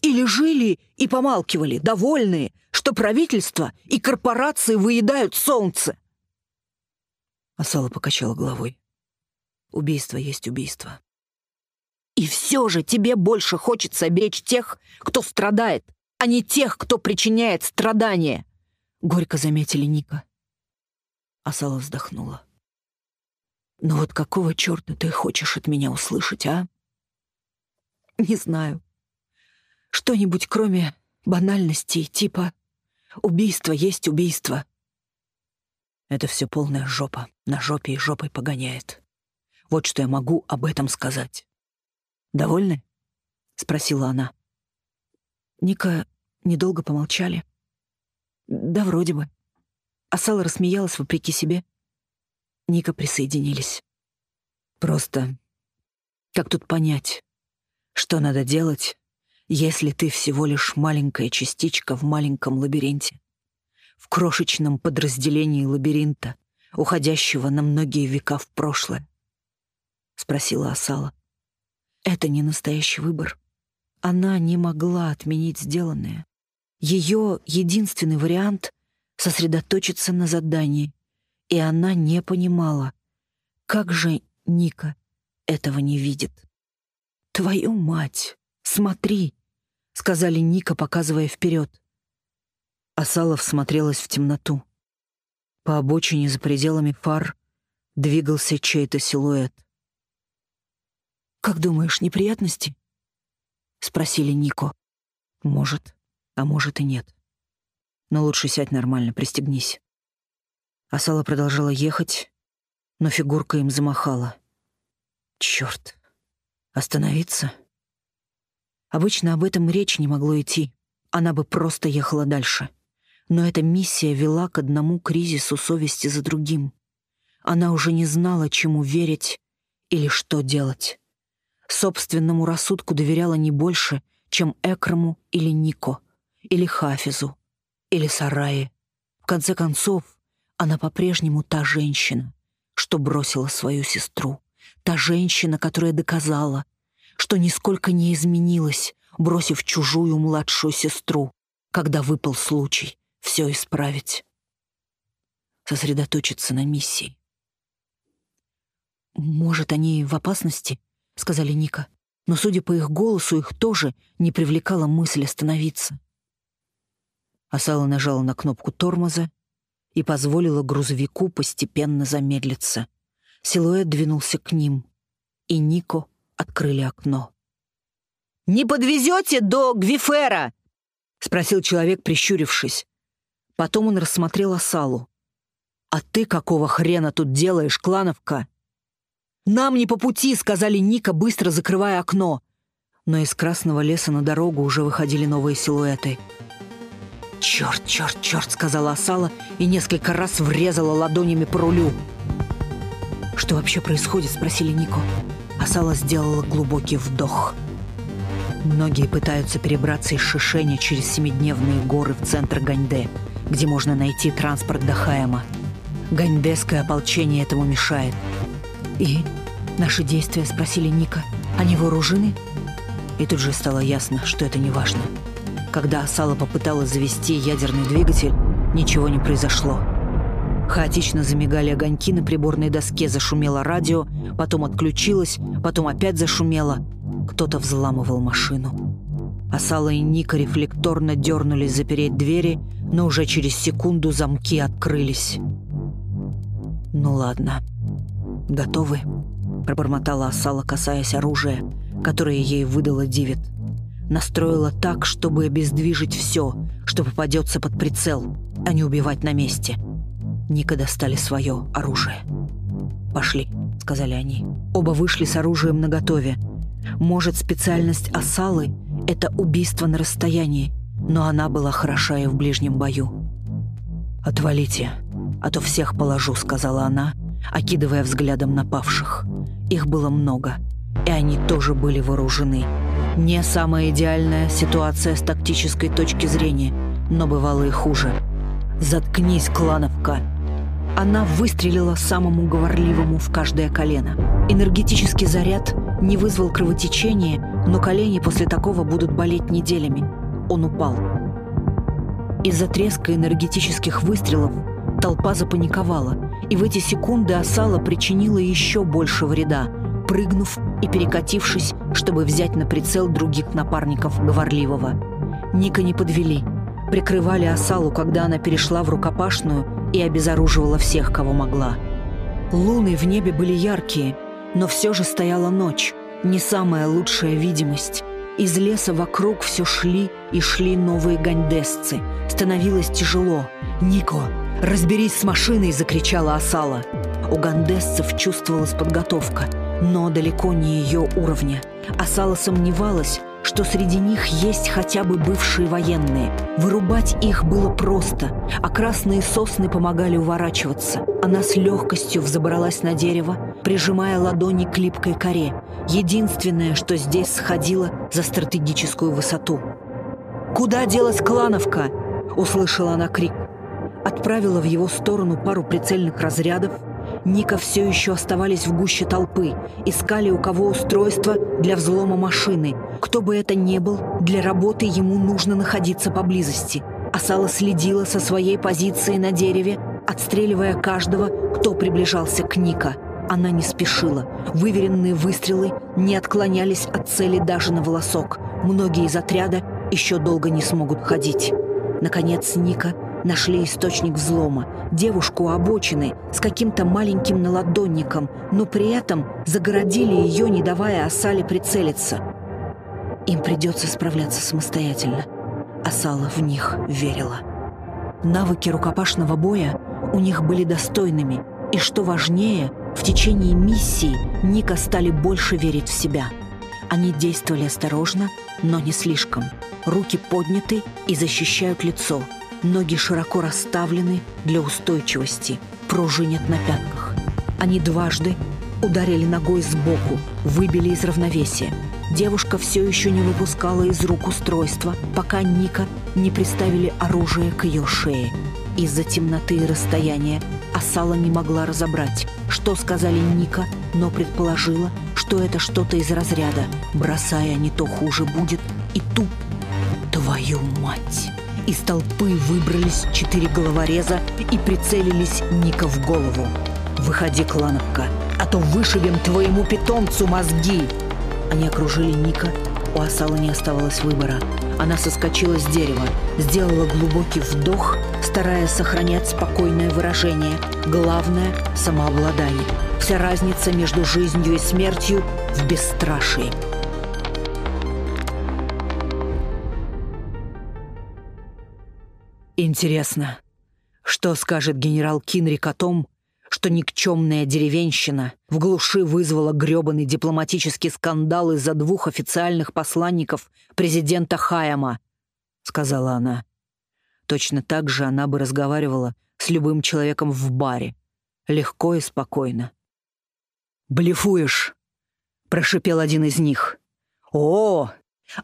Или жили и помалкивали, довольные, что правительство и корпорации выедают солнце? Асала покачала головой. Убийство есть убийство. И все же тебе больше хочется беречь тех, кто страдает, а не тех, кто причиняет страдания. Горько заметили Ника. Асала вздохнула. «Ну вот какого черта ты хочешь от меня услышать, а?» «Не знаю. Что-нибудь кроме банальностей, типа «убийство есть убийство». Это все полная жопа, на жопе и жопой погоняет. Вот что я могу об этом сказать. «Довольны?» — спросила она. Ника недолго помолчали. «Да вроде бы». Асала рассмеялась вопреки себе. Ника присоединились. «Просто как тут понять, что надо делать, если ты всего лишь маленькая частичка в маленьком лабиринте, в крошечном подразделении лабиринта, уходящего на многие века в прошлое?» — спросила Асала. «Это не настоящий выбор. Она не могла отменить сделанное. Ее единственный вариант — сосредоточиться на задании, и она не понимала, как же Ника этого не видит. «Твою мать! Смотри!» — сказали Ника, показывая вперед. Асалов смотрелась в темноту. По обочине за пределами фар двигался чей-то силуэт. «Как думаешь, неприятности?» — спросили Нико. «Может а может и нет. Но лучше сядь нормально, пристегнись. Асала продолжала ехать, но фигурка им замахала. Черт! Остановиться? Обычно об этом речь не могло идти. Она бы просто ехала дальше. Но эта миссия вела к одному кризису совести за другим. Она уже не знала, чему верить или что делать. Собственному рассудку доверяла не больше, чем Экрому или Нико — или Хафизу, или Сарае. В конце концов, она по-прежнему та женщина, что бросила свою сестру. Та женщина, которая доказала, что нисколько не изменилась, бросив чужую младшую сестру, когда выпал случай все исправить. Сосредоточиться на миссии. «Может, они в опасности?» — сказали Ника. Но, судя по их голосу, их тоже не привлекала мысль остановиться. Асала нажала на кнопку тормоза и позволила грузовику постепенно замедлиться. Силуэт двинулся к ним, и Нико открыли окно. «Не подвезете до Гвифера?» — спросил человек, прищурившись. Потом он рассмотрел Асалу. «А ты какого хрена тут делаешь, клановка?» «Нам не по пути», — сказали Ника, быстро закрывая окно. Но из красного леса на дорогу уже выходили новые силуэты — «Черт, черт, черт!» — сказала Асала и несколько раз врезала ладонями по рулю. «Что вообще происходит?» — спросили Нико. Асала сделала глубокий вдох. Многие пытаются перебраться из Шишеня через семидневные горы в центр Ганьде, где можно найти транспорт до Хаема. Ганьдеское ополчение этому мешает. «И наши действия?» — спросили Ника. «Они вооружены?» И тут же стало ясно, что это не важно. Когда Асала попыталась завести ядерный двигатель, ничего не произошло. Хаотично замигали огоньки на приборной доске, зашумело радио, потом отключилось, потом опять зашумело. Кто-то взламывал машину. Асала и Ника рефлекторно дернулись запереть двери, но уже через секунду замки открылись. «Ну ладно. Готовы?» — пробормотала Асала, касаясь оружия, которое ей выдала Дивит. Настроила так, чтобы обездвижить все, что попадется под прицел, а не убивать на месте. Ника достали свое оружие. «Пошли», — сказали они. Оба вышли с оружием наготове. Может, специальность Асалы — это убийство на расстоянии, но она была хороша и в ближнем бою. «Отвалите, а то всех положу», — сказала она, окидывая взглядом напавших. Их было много, и они тоже были вооружены. Не самая идеальная ситуация с тактической точки зрения, но бывало и хуже. «Заткнись, клановка!» Она выстрелила самому говорливому в каждое колено. Энергетический заряд не вызвал кровотечения, но колени после такого будут болеть неделями. Он упал. Из-за треска энергетических выстрелов толпа запаниковала, и в эти секунды Асала причинила еще больше вреда, прыгнув и перекатившись, чтобы взять на прицел других напарников говорливого. Ника не подвели. Прикрывали Асалу, когда она перешла в рукопашную и обезоруживала всех, кого могла. Луны в небе были яркие, но все же стояла ночь, не самая лучшая видимость. Из леса вокруг все шли и шли новые гандесцы. Становилось тяжело. «Нико, разберись с машиной!» — закричала Асала. У гандесцев чувствовалась подготовка, но далеко не ее уровня. Асала сомневалась, что среди них есть хотя бы бывшие военные. Вырубать их было просто, а красные сосны помогали уворачиваться. Она с легкостью взобралась на дерево, прижимая ладони к липкой коре. Единственное, что здесь сходило за стратегическую высоту. «Куда делась Клановка?» — услышала она крик. Отправила в его сторону пару прицельных разрядов — Ника все еще оставались в гуще толпы, искали у кого устройство для взлома машины. Кто бы это ни был, для работы ему нужно находиться поблизости. Асала следила со своей позиции на дереве, отстреливая каждого, кто приближался к Ника. Она не спешила. Выверенные выстрелы не отклонялись от цели даже на волосок. Многие из отряда еще долго не смогут ходить. Наконец Ника Нашли источник взлома, девушку обочины с каким-то маленьким наладонником, но при этом загородили ее, не давая Асале прицелиться. Им придется справляться самостоятельно. Асала в них верила. Навыки рукопашного боя у них были достойными, и, что важнее, в течение миссии Ника стали больше верить в себя. Они действовали осторожно, но не слишком. Руки подняты и защищают лицо – Ноги широко расставлены для устойчивости, пружинят на пятках. Они дважды ударили ногой сбоку, выбили из равновесия. Девушка все еще не выпускала из рук устройства, пока Ника не приставили оружие к ее шее. Из-за темноты и расстояния Асала не могла разобрать, что сказали Ника, но предположила, что это что-то из разряда «бросая не то хуже будет» и туп «Твою мать!» Из толпы выбрались четыре головореза и прицелились Ника в голову. «Выходи, клановка, а то вышибем твоему питомцу мозги!» Они окружили Ника, у Асала не оставалось выбора. Она соскочила с дерева, сделала глубокий вдох, стараясь сохранять спокойное выражение. Главное — самообладание. Вся разница между жизнью и смертью в бесстрашии. Интересно, что скажет генерал Кинрик о том, что никчемная деревенщина в глуши вызвала грёбаный дипломатический скандал из-за двух официальных посланников президента Хайама, — сказала она. Точно так же она бы разговаривала с любым человеком в баре, легко и спокойно. «Блефуешь!» — прошипел один из них. «О,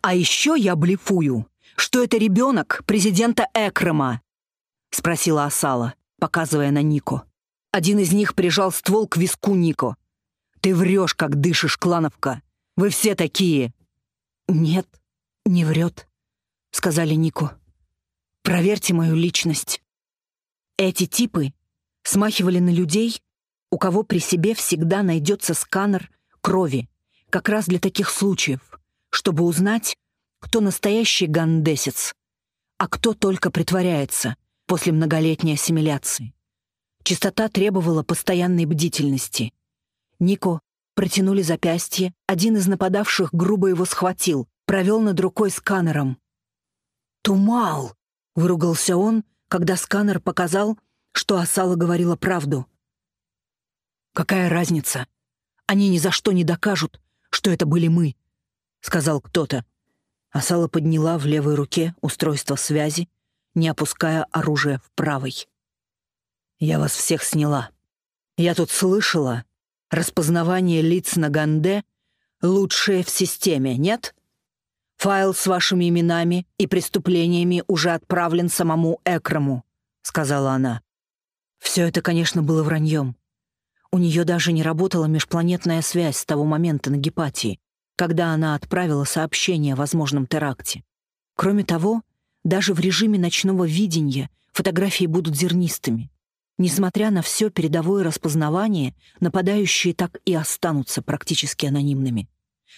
а еще я блефую, что это ребенок президента Экрема?» — спросила Асала, показывая на Нико. Один из них прижал ствол к виску Нико. «Ты врешь, как дышишь, клановка! Вы все такие!» «Нет, не врет», — сказали Нико. «Проверьте мою личность. Эти типы смахивали на людей, у кого при себе всегда найдется сканер крови, как раз для таких случаев, чтобы узнать, кто настоящий гандесец, а кто только притворяется после многолетней ассимиляции. Чистота требовала постоянной бдительности. Нико протянули запястье, один из нападавших грубо его схватил, провел над рукой сканером. «Тумал!» — выругался он, когда сканер показал, что Асала говорила правду. «Какая разница? Они ни за что не докажут, что это были мы», — сказал кто-то. Асала подняла в левой руке устройство связи, не опуская оружие в правой. «Я вас всех сняла. Я тут слышала, распознавание лиц на Ганде лучшее в системе, нет? Файл с вашими именами и преступлениями уже отправлен самому Экрому», — сказала она. Все это, конечно, было враньем. У нее даже не работала межпланетная связь с того момента на Гепатии, когда она отправила сообщение о возможном теракте. Кроме того, даже в режиме ночного видения фотографии будут зернистыми. Несмотря на все передовое распознавание, нападающие так и останутся практически анонимными.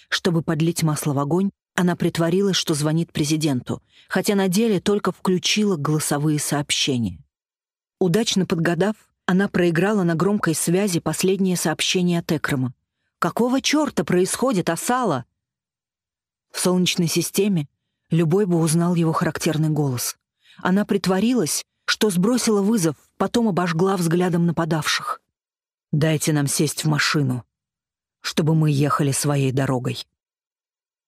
Чтобы подлить масло в огонь, она притворилась, что звонит президенту, хотя на деле только включила голосовые сообщения. Удачно подгадав, она проиграла на громкой связи последнее сообщение от Экрама. «Какого черта происходит, Асала?» В Солнечной системе любой бы узнал его характерный голос. Она притворилась, что сбросила вызов, потом обожгла взглядом нападавших. «Дайте нам сесть в машину, чтобы мы ехали своей дорогой».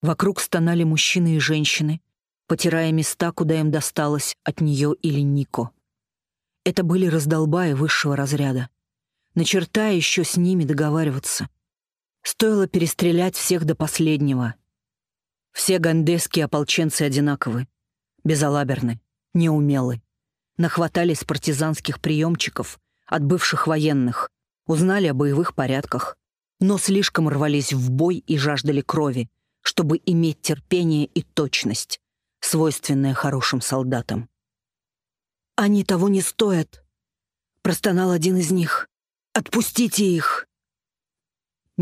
Вокруг стонали мужчины и женщины, потирая места, куда им досталось от нее или Нико. Это были раздолбаи высшего разряда. На черта еще с ними договариваться. Стоило перестрелять всех до последнего. Все гандесские ополченцы одинаковы, безалаберны, неумелы. Нахватались партизанских приемчиков от бывших военных, узнали о боевых порядках, но слишком рвались в бой и жаждали крови, чтобы иметь терпение и точность, свойственные хорошим солдатам. «Они того не стоят!» — простонал один из них. «Отпустите их!»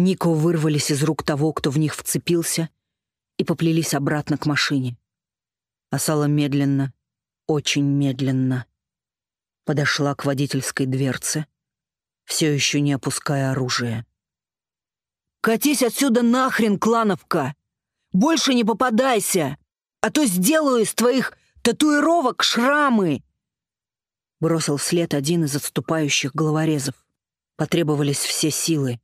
Нико вырвались из рук того, кто в них вцепился, и поплелись обратно к машине. Асала медленно, очень медленно подошла к водительской дверце, все еще не опуская оружие. «Катись отсюда нахрен, клановка! Больше не попадайся, а то сделаю из твоих татуировок шрамы!» бросил вслед один из отступающих головорезов. Потребовались все силы,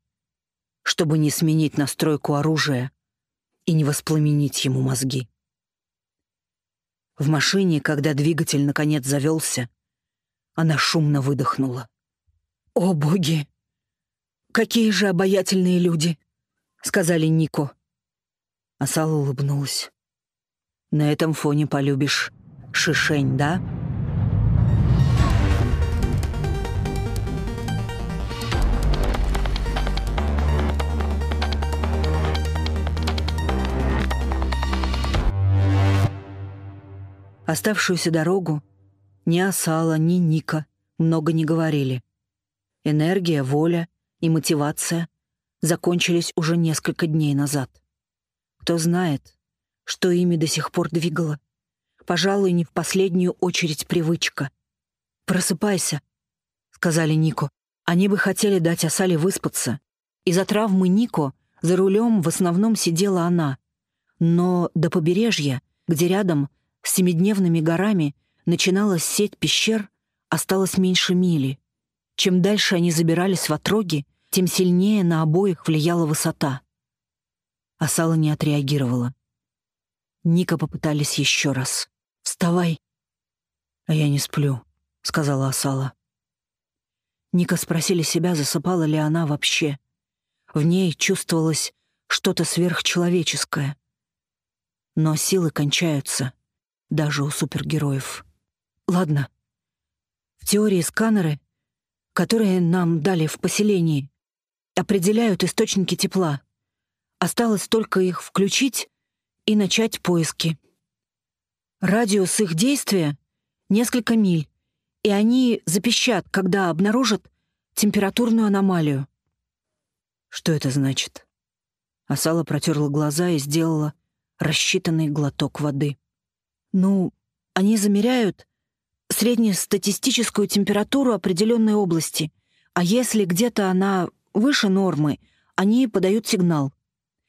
чтобы не сменить настройку оружия и не воспламенить ему мозги. В машине, когда двигатель наконец завелся, она шумно выдохнула. «О, боги! Какие же обаятельные люди!» — сказали Нико. Асала улыбнулась. «На этом фоне полюбишь Шишень, да?» Оставшуюся дорогу ни Асала, ни Ника много не говорили. Энергия, воля и мотивация закончились уже несколько дней назад. Кто знает, что ими до сих пор двигало. Пожалуй, не в последнюю очередь привычка. «Просыпайся», — сказали Нико. Они бы хотели дать Асале выспаться. Из-за травмы Нико за рулем в основном сидела она. Но до побережья, где рядом семидневными горами начиналась сеть пещер, осталось меньше мили. Чем дальше они забирались в отроги, тем сильнее на обоих влияла высота. Асала не отреагировала. Ника попытались еще раз. «Вставай!» «А я не сплю», — сказала Асала. Ника спросили себя, засыпала ли она вообще. В ней чувствовалось что-то сверхчеловеческое. Но силы кончаются даже у супергероев. Ладно. В теории сканеры, которые нам дали в поселении, определяют источники тепла. Осталось только их включить и начать поиски. Радиус их действия — несколько миль, и они запищат, когда обнаружат температурную аномалию. Что это значит? Асала протерла глаза и сделала рассчитанный глоток воды. Ну, они замеряют среднестатистическую температуру определенной области, а если где-то она выше нормы, они подают сигнал.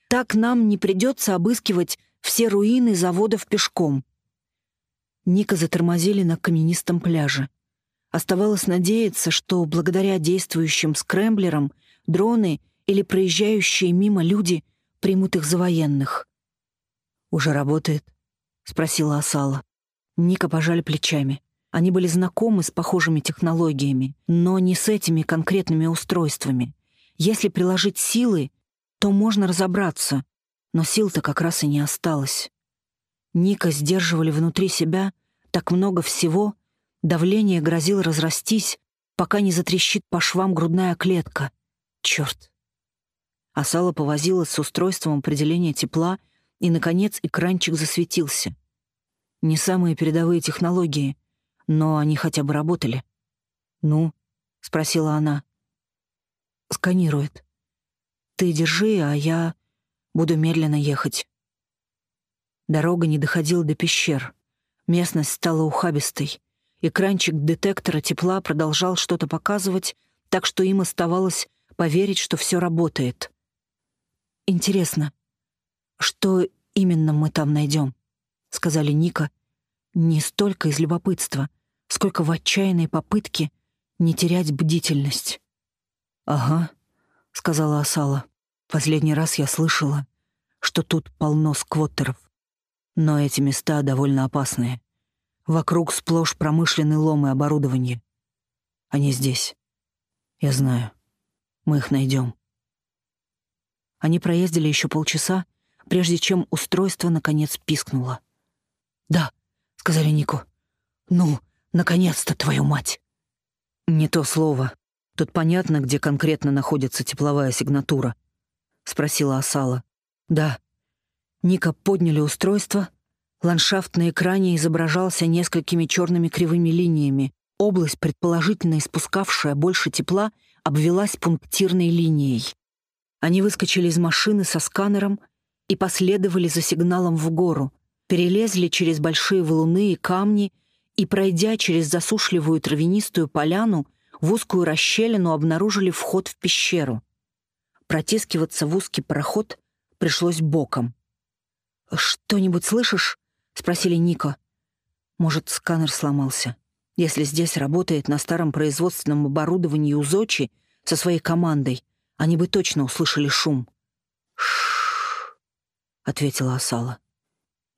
Так нам не придется обыскивать все руины заводов пешком. Ника затормозили на каменистом пляже. Оставалось надеяться, что благодаря действующим скрэмблерам дроны или проезжающие мимо люди примут их за военных. «Уже работает?» — спросила Асала. Ника пожали плечами. Они были знакомы с похожими технологиями, но не с этими конкретными устройствами. Если приложить силы, то можно разобраться, но сил-то как раз и не осталось. Ника сдерживали внутри себя так много всего, давление грозило разрастись, пока не затрещит по швам грудная клетка. Черт! Асала повозила с устройством определения тепла, и, наконец, экранчик засветился. Не самые передовые технологии, но они хотя бы работали. «Ну?» — спросила она. «Сканирует. Ты держи, а я буду медленно ехать». Дорога не доходила до пещер. Местность стала ухабистой. Экранчик детектора тепла продолжал что-то показывать, так что им оставалось поверить, что все работает. «Интересно, что именно мы там найдем?» — сказали Ника, не столько из любопытства, сколько в отчаянной попытке не терять бдительность. «Ага», — сказала Асала. «Последний раз я слышала, что тут полно сквоттеров. Но эти места довольно опасные. Вокруг сплошь промышленный лом и оборудование. Они здесь. Я знаю. Мы их найдем. Они проездили еще полчаса, прежде чем устройство наконец пискнуло. «Да», — сказали Нику. «Ну, наконец-то, твою мать!» «Не то слово. Тут понятно, где конкретно находится тепловая сигнатура?» — спросила Асала. «Да». Ника подняли устройство. Ландшафт на экране изображался несколькими черными кривыми линиями. Область, предположительно испускавшая больше тепла, обвелась пунктирной линией. Они выскочили из машины со сканером и последовали за сигналом в гору, перелезли через большие валуны и камни и, пройдя через засушливую травянистую поляну, в узкую расщелину обнаружили вход в пещеру. Протискиваться в узкий проход пришлось боком. «Что-нибудь слышишь?» — спросили Ника. «Может, сканер сломался. Если здесь работает на старом производственном оборудовании Узочи со своей командой, они бы точно услышали шум». «Ш-ш-ш», ответила Асала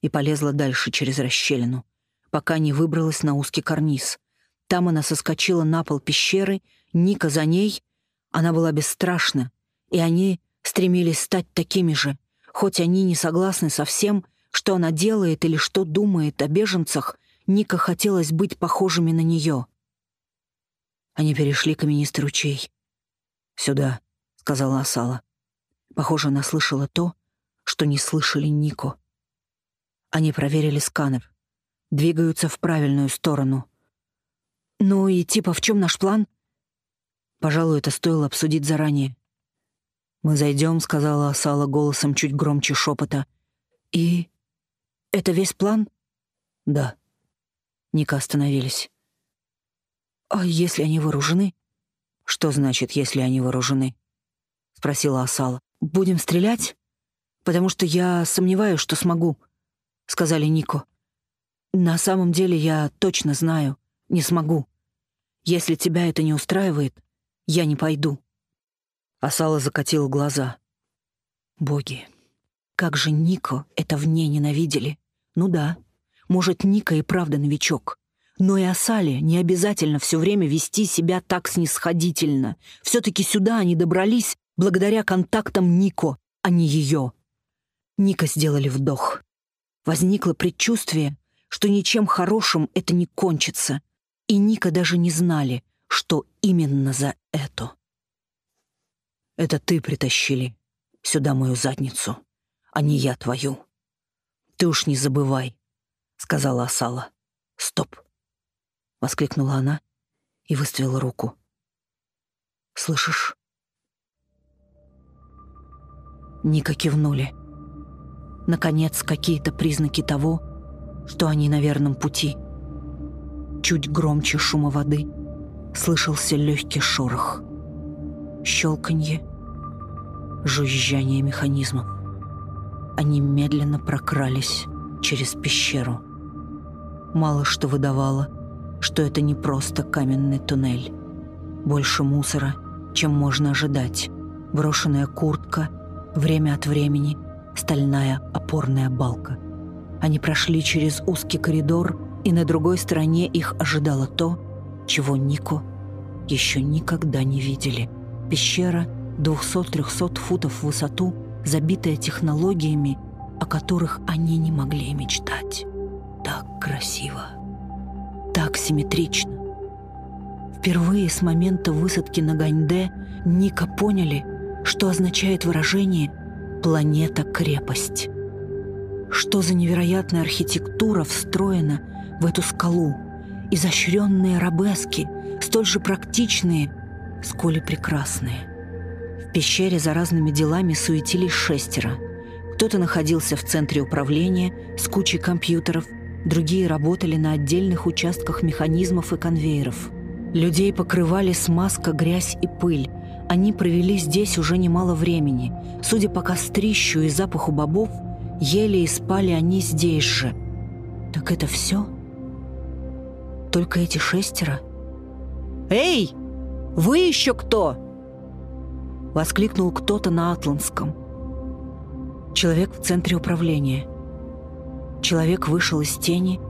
и полезла дальше через расщелину, пока не выбралась на узкий карниз. Там она соскочила на пол пещеры, Ника за ней. Она была бесстрашна, и они стремились стать такими же, хоть они не согласны со всем, что она делает или что думает о беженцах, Ника хотелось быть похожими на нее. Они перешли каменистый ручей. «Сюда», — сказала Асала. Похоже, она слышала то, что не слышали Нико. Они проверили сканер. Двигаются в правильную сторону. «Ну и типа в чем наш план?» Пожалуй, это стоило обсудить заранее. «Мы зайдем», — сказала Асала голосом чуть громче шепота. «И... это весь план?» «Да». Ника остановились. «А если они вооружены?» «Что значит, если они вооружены?» — спросила Асала. «Будем стрелять? Потому что я сомневаюсь, что смогу», — сказали Нико. «На самом деле я точно знаю, не смогу. Если тебя это не устраивает, я не пойду». Асала закатила глаза. «Боги, как же Нико это в ней ненавидели. Ну да, может, Ника и правда новичок. Но и Асале не обязательно все время вести себя так снисходительно. Все-таки сюда они добрались благодаря контактам Нико, а не ее. Ника сделали вдох. Возникло предчувствие, что ничем хорошим это не кончится, и Ника даже не знали, что именно за это. «Это ты притащили сюда мою задницу, а не я твою. Ты уж не забывай», — сказала Асала. «Стоп. — воскликнула она и выставила руку. «Слышишь?» Ника кивнули. Наконец, какие-то признаки того, что они на верном пути. Чуть громче шума воды слышался легкий шорох. Щелканье, жужжание механизмов. Они медленно прокрались через пещеру. Мало что выдавало, что это не просто каменный туннель. Больше мусора, чем можно ожидать. Брошенная куртка, время от времени стальная опорная балка. Они прошли через узкий коридор, и на другой стороне их ожидало то, чего Нико еще никогда не видели. Пещера 200-300 футов в высоту, забитая технологиями, о которых они не могли мечтать. Так красиво, так симметрично. Впервые с момента высадки на Ганьде Ника поняли, что означает выражение «планета-крепость». Что за невероятная архитектура встроена в эту скалу? Изощренные арабески, столь же практичные, сколь и прекрасные. В пещере за разными делами суетились шестеро. Кто-то находился в центре управления с кучей компьютеров, другие работали на отдельных участках механизмов и конвейеров. Людей покрывали смазка, грязь и пыль. Они провели здесь уже немало времени. Судя по кострищу и запаху бобов, ели и спали они здесь же. Так это все? Только эти шестеро? «Эй! Вы еще кто?» — воскликнул кто-то на Атлантском. Человек в центре управления. Человек вышел из тени,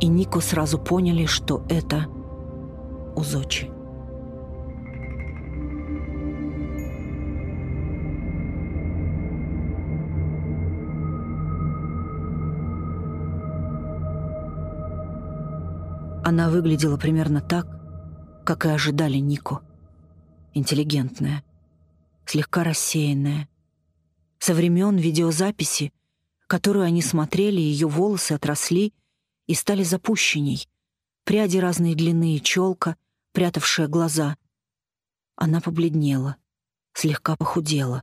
и Нико сразу поняли, что это Узочи. Она выглядела примерно так, как и ожидали Нико. Интеллигентная, слегка рассеянная. Со времен видеозаписи, которую они смотрели, ее волосы отросли и стали запущенней. Пряди разной длины и челка, прятавшая глаза. Она побледнела, слегка похудела.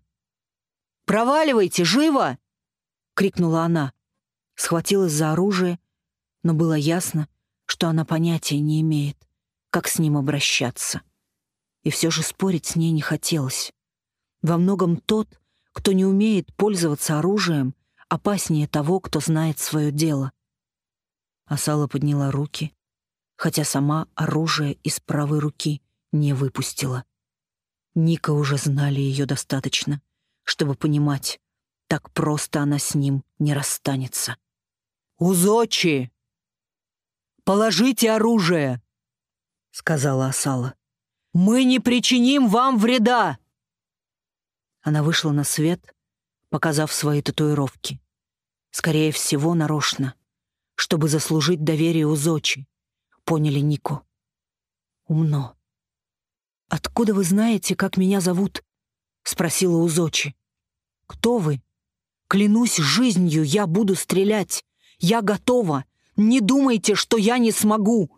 «Проваливайте, живо!» — крикнула она. Схватилась за оружие, но было ясно, что она понятия не имеет, как с ним обращаться. И все же спорить с ней не хотелось. Во многом тот, кто не умеет пользоваться оружием, опаснее того, кто знает свое дело. Асала подняла руки, хотя сама оружие из правой руки не выпустила. Ника уже знали ее достаточно, чтобы понимать, так просто она с ним не расстанется. «Узочи! Положите оружие!» — сказала Асала. «Мы не причиним вам вреда!» Она вышла на свет, показав свои татуировки. Скорее всего, нарочно, чтобы заслужить доверие у Зочи, поняли Нико. Умно. «Откуда вы знаете, как меня зовут?» — спросила у Зочи. «Кто вы? Клянусь жизнью, я буду стрелять. Я готова. Не думайте, что я не смогу!»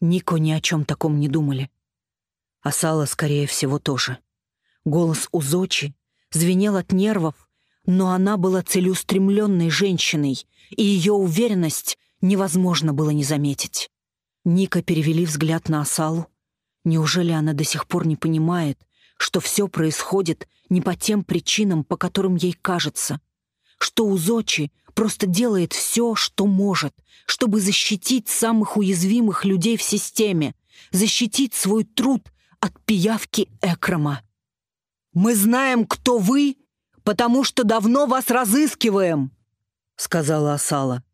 Нико ни о чем таком не думали. А Сала, скорее всего, тоже. Голос у Зочи звенел от нервов, но она была целеустремленной женщиной, и ее уверенность невозможно было не заметить. Ника перевели взгляд на Асалу. Неужели она до сих пор не понимает, что все происходит не по тем причинам, по которым ей кажется? Что у Зочи просто делает все, что может, чтобы защитить самых уязвимых людей в системе, защитить свой труд от пиявки Экрама. «Мы знаем, кто вы, потому что давно вас разыскиваем», — сказала Асала.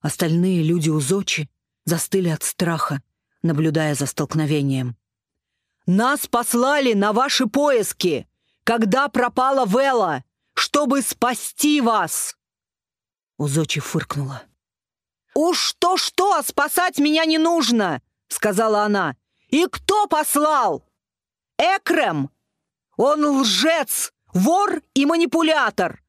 Остальные люди у Зочи застыли от страха, наблюдая за столкновением. «Нас послали на ваши поиски, когда пропала Вела, чтобы спасти вас!» Узочи фыркнула. «Уж то-что, спасать меня не нужно!» — сказала она. «И кто послал? Экрем он лжец, вор и манипулятор.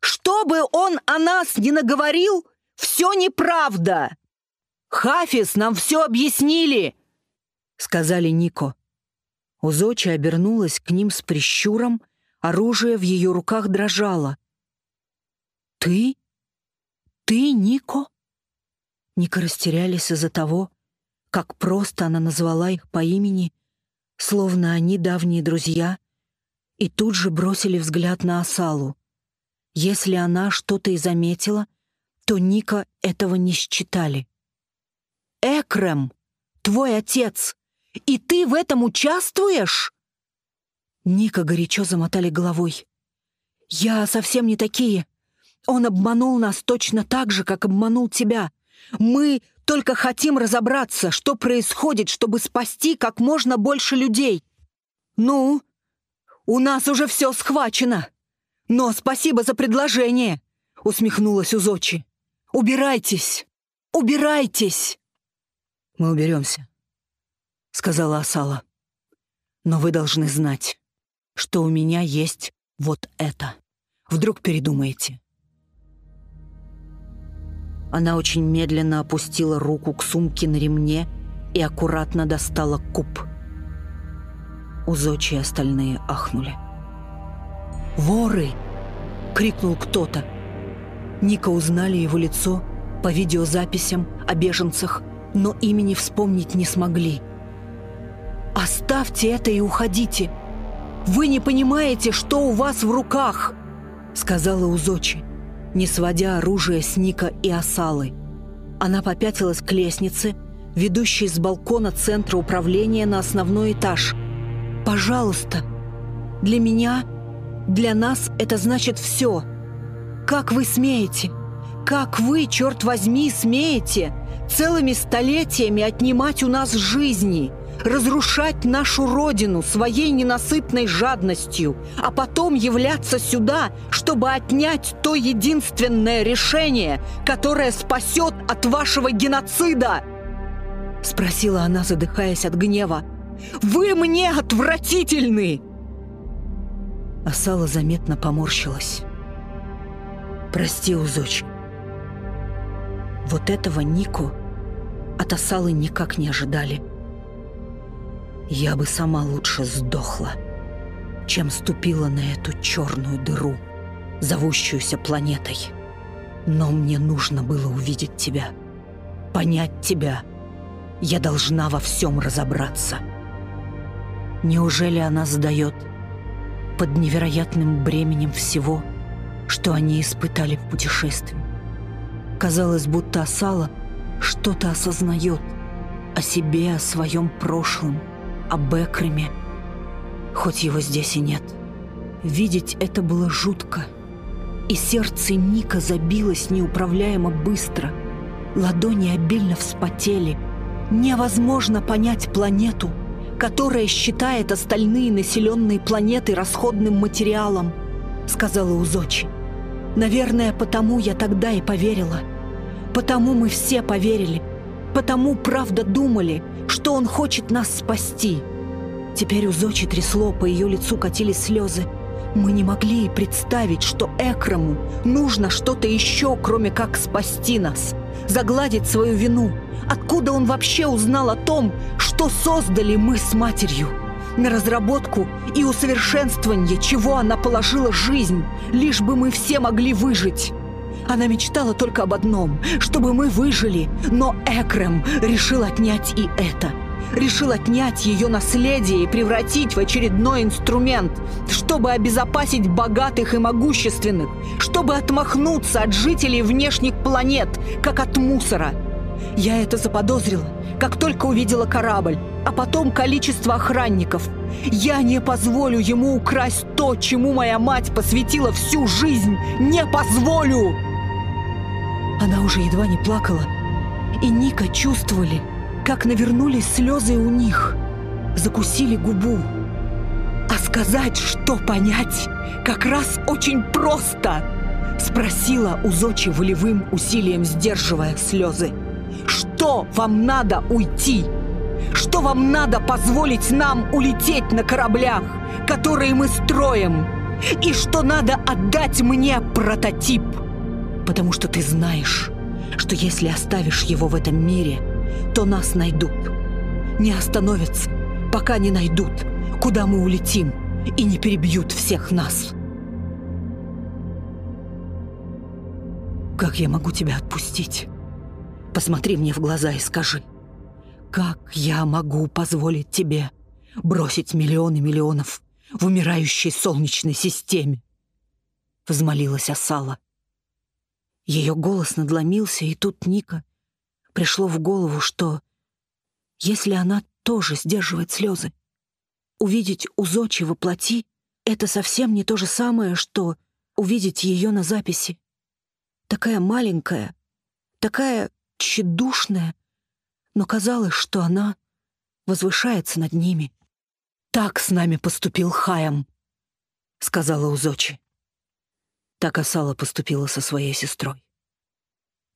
Что бы он о нас ни наговорил, все неправда. Хафис, нам все объяснили!» — сказали Нико. Узочи обернулась к ним с прищуром, оружие в ее руках дрожало. «Ты? Ты, Нико?» Ника растерялись из-за того, как просто она назвала их по имени, словно они давние друзья, и тут же бросили взгляд на Асалу. Если она что-то и заметила, то Ника этого не считали. «Экрем, твой отец, и ты в этом участвуешь?» Ника горячо замотали головой. «Я совсем не такие. Он обманул нас точно так же, как обманул тебя. Мы только хотим разобраться, что происходит, чтобы спасти как можно больше людей. Ну, у нас уже все схвачено. Но спасибо за предложение, усмехнулась Узочи. Убирайтесь, убирайтесь. Мы уберемся, сказала Асала. Но вы должны знать, что у меня есть вот это. Вдруг передумаете. Она очень медленно опустила руку к сумке на ремне и аккуратно достала куб. Узочи остальные ахнули. «Воры!» — крикнул кто-то. Ника узнали его лицо по видеозаписям о беженцах, но имени вспомнить не смогли. «Оставьте это и уходите! Вы не понимаете, что у вас в руках!» — сказала Узочи не сводя оружие с Ника и Осалы. Она попятилась к лестнице, ведущей с балкона центра управления на основной этаж. «Пожалуйста, для меня, для нас это значит все. Как вы смеете? Как вы, черт возьми, смеете целыми столетиями отнимать у нас жизни?» Разрушать нашу родину своей ненасытной жадностью, а потом являться сюда, чтобы отнять то единственное решение, которое спасет от вашего геноцида?» Спросила она, задыхаясь от гнева. «Вы мне отвратительны!» Асала заметно поморщилась. «Прости, Узоч. Вот этого Нику от Асалы никак не ожидали». Я бы сама лучше сдохла, чем ступила на эту черную дыру, зовущуюся планетой. Но мне нужно было увидеть тебя, понять тебя. Я должна во всем разобраться. Неужели она сдает под невероятным бременем всего, что они испытали в путешествии? Казалось, будто Асала что-то осознает о себе, о своем прошлом – об Экреме, хоть его здесь и нет. Видеть это было жутко, и сердце Ника забилось неуправляемо быстро. Ладони обильно вспотели. Невозможно понять планету, которая считает остальные населенные планеты расходным материалом, сказала Узочи. Наверное, потому я тогда и поверила. Потому мы все поверили. Потому, правда, думали — что он хочет нас спасти. Теперь у Зочи трясло, по ее лицу катились слезы. Мы не могли и представить, что Экрому нужно что-то еще, кроме как спасти нас, загладить свою вину. Откуда он вообще узнал о том, что создали мы с матерью? На разработку и усовершенствование, чего она положила жизнь, лишь бы мы все могли выжить. Она мечтала только об одном, чтобы мы выжили, но Экрем решил отнять и это. Решил отнять ее наследие и превратить в очередной инструмент, чтобы обезопасить богатых и могущественных, чтобы отмахнуться от жителей внешних планет, как от мусора. Я это заподозрила, как только увидела корабль, а потом количество охранников. Я не позволю ему украсть то, чему моя мать посвятила всю жизнь. Не позволю! Она уже едва не плакала, и Ника чувствовали, как навернулись слезы у них, закусили губу. «А сказать, что понять, как раз очень просто!» Спросила у Зочи волевым усилием, сдерживая слезы. «Что вам надо уйти? Что вам надо позволить нам улететь на кораблях, которые мы строим? И что надо отдать мне прототип?» Потому что ты знаешь, что если оставишь его в этом мире, то нас найдут. Не остановятся, пока не найдут, куда мы улетим, и не перебьют всех нас. Как я могу тебя отпустить? Посмотри мне в глаза и скажи, как я могу позволить тебе бросить миллионы миллионов в умирающей солнечной системе? Взмолилась Асала. Ее голос надломился, и тут Ника пришло в голову, что если она тоже сдерживает слезы, увидеть у Зочи воплоти — это совсем не то же самое, что увидеть ее на записи. Такая маленькая, такая тщедушная, но казалось, что она возвышается над ними. «Так с нами поступил Хаям», — сказала Узочи. Так Асала поступила со своей сестрой.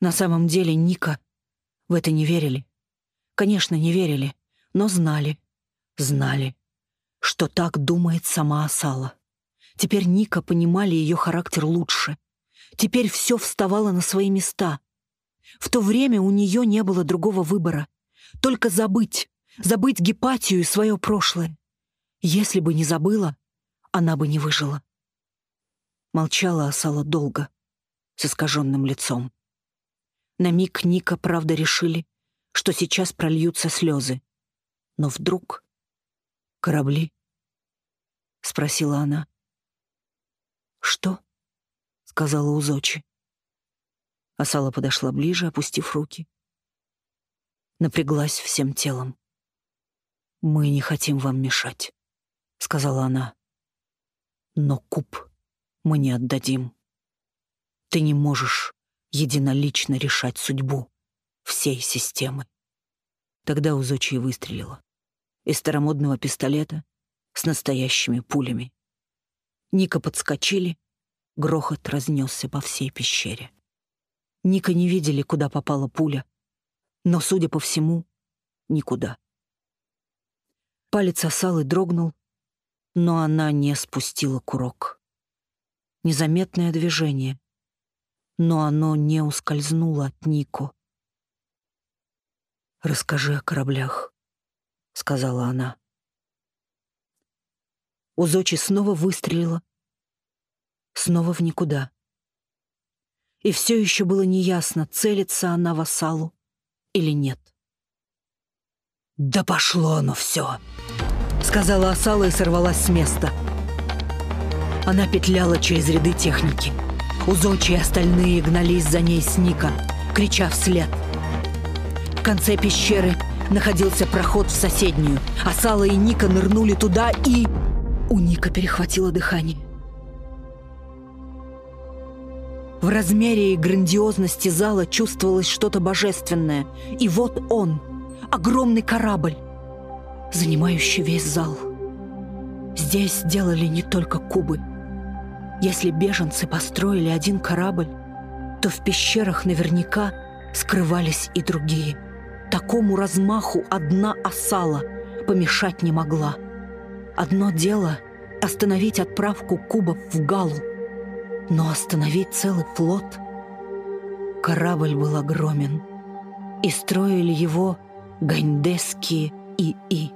На самом деле Ника в это не верили. Конечно, не верили, но знали, знали, что так думает сама Асала. Теперь Ника понимали ее характер лучше. Теперь все вставало на свои места. В то время у нее не было другого выбора. Только забыть, забыть Гепатию и свое прошлое. Если бы не забыла, она бы не выжила. Молчала Асала долго, с искаженным лицом. На миг Ника, правда, решили, что сейчас прольются слезы. Но вдруг... «Корабли?» — спросила она. «Что?» — сказала Узочи. Асала подошла ближе, опустив руки. Напряглась всем телом. «Мы не хотим вам мешать», — сказала она. «Но куб мы не отдадим. Ты не можешь единолично решать судьбу всей системы. Тогда Узочи выстрелила. Из старомодного пистолета с настоящими пулями. Ника подскочили, грохот разнесся по всей пещере. Ника не видели, куда попала пуля, но, судя по всему, никуда. Палец осалы дрогнул, но она не спустила курок незаметное движение, но оно не ускользнуло от Нико. «Расскажи о кораблях», — сказала она. Узочи снова выстрелила, снова в никуда. И все еще было неясно, целится она в осалу или нет. «Да пошло оно все!» — сказала осала и сорвалась с места. Она петляла через ряды техники. Узочи и остальные гнались за ней с Ника, крича вслед. В конце пещеры находился проход в соседнюю, а Сала и Ника нырнули туда и... У Ника перехватило дыхание. В размере и грандиозности зала чувствовалось что-то божественное. И вот он, огромный корабль, занимающий весь зал. Здесь делали не только кубы — если беженцы построили один корабль, то в пещерах наверняка скрывались и другие. Такому размаху одна осала помешать не могла. Одно дело — остановить отправку кубов в Галу, но остановить целый флот... Корабль был огромен, и строили его ганьдесские ИИ.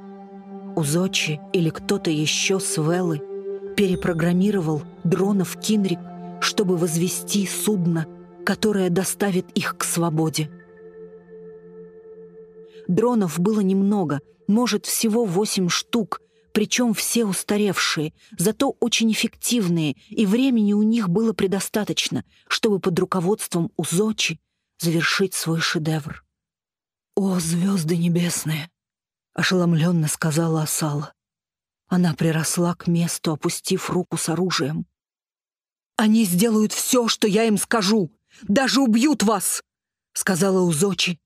Узочи или кто-то еще с Велы — перепрограммировал дронов Кинрик, чтобы возвести судно, которое доставит их к свободе. Дронов было немного, может, всего восемь штук, причем все устаревшие, зато очень эффективные, и времени у них было предостаточно, чтобы под руководством Узочи завершить свой шедевр. «О, звезды небесные!» — ошеломленно сказала Асала. Она приросла к месту, опустив руку с оружием. «Они сделают все, что я им скажу! Даже убьют вас!» — сказала Узочи,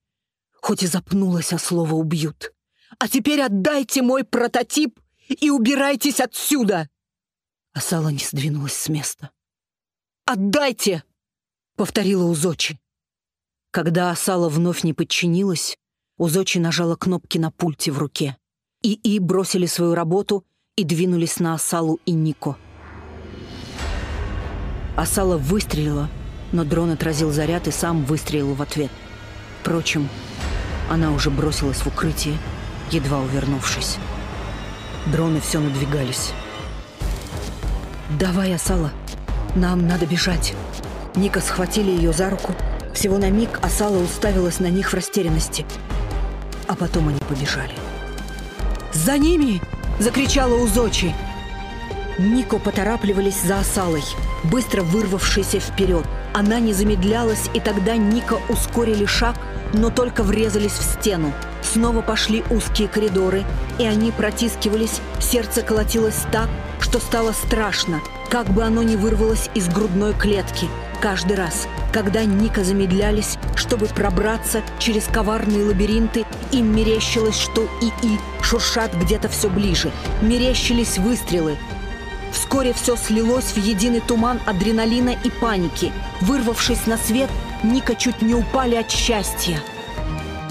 хоть и запнулась о слово «убьют». «А теперь отдайте мой прототип и убирайтесь отсюда!» Асала не сдвинулась с места. «Отдайте!» — повторила Узочи. Когда Асала вновь не подчинилась, Узочи нажала кнопки на пульте в руке. ИИ бросили свою работу и двинулись на Асалу и Нико. Асала выстрелила, но дрон отразил заряд и сам выстрелил в ответ. Впрочем, она уже бросилась в укрытие, едва увернувшись. Дроны все надвигались. «Давай, Асала, нам надо бежать!» Ника схватили ее за руку. Всего на миг Асала уставилась на них в растерянности. А потом они побежали. «За ними!» — закричала Узочи. Нико поторапливались за Асалой, быстро вырвавшейся вперед. Она не замедлялась, и тогда Ника ускорили шаг, но только врезались в стену. Снова пошли узкие коридоры, и они протискивались, сердце колотилось так, что стало страшно, как бы оно ни вырвалось из грудной клетки. Каждый раз, когда Ника замедлялись, чтобы пробраться через коварные лабиринты, им мерещилось, что ИИ шуршат где-то все ближе. Мерещились выстрелы, Вскоре все слилось в единый туман адреналина и паники. Вырвавшись на свет, Ника чуть не упали от счастья.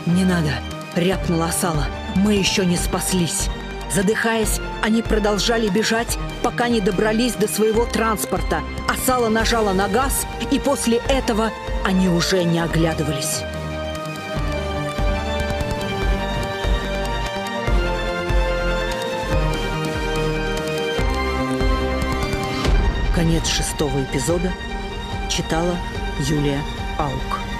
«Не надо!» — рявкнула Асала. «Мы еще не спаслись!» Задыхаясь, они продолжали бежать, пока не добрались до своего транспорта. Асала нажала на газ, и после этого они уже не оглядывались. Конец шестого эпизода читала Юлия Аук.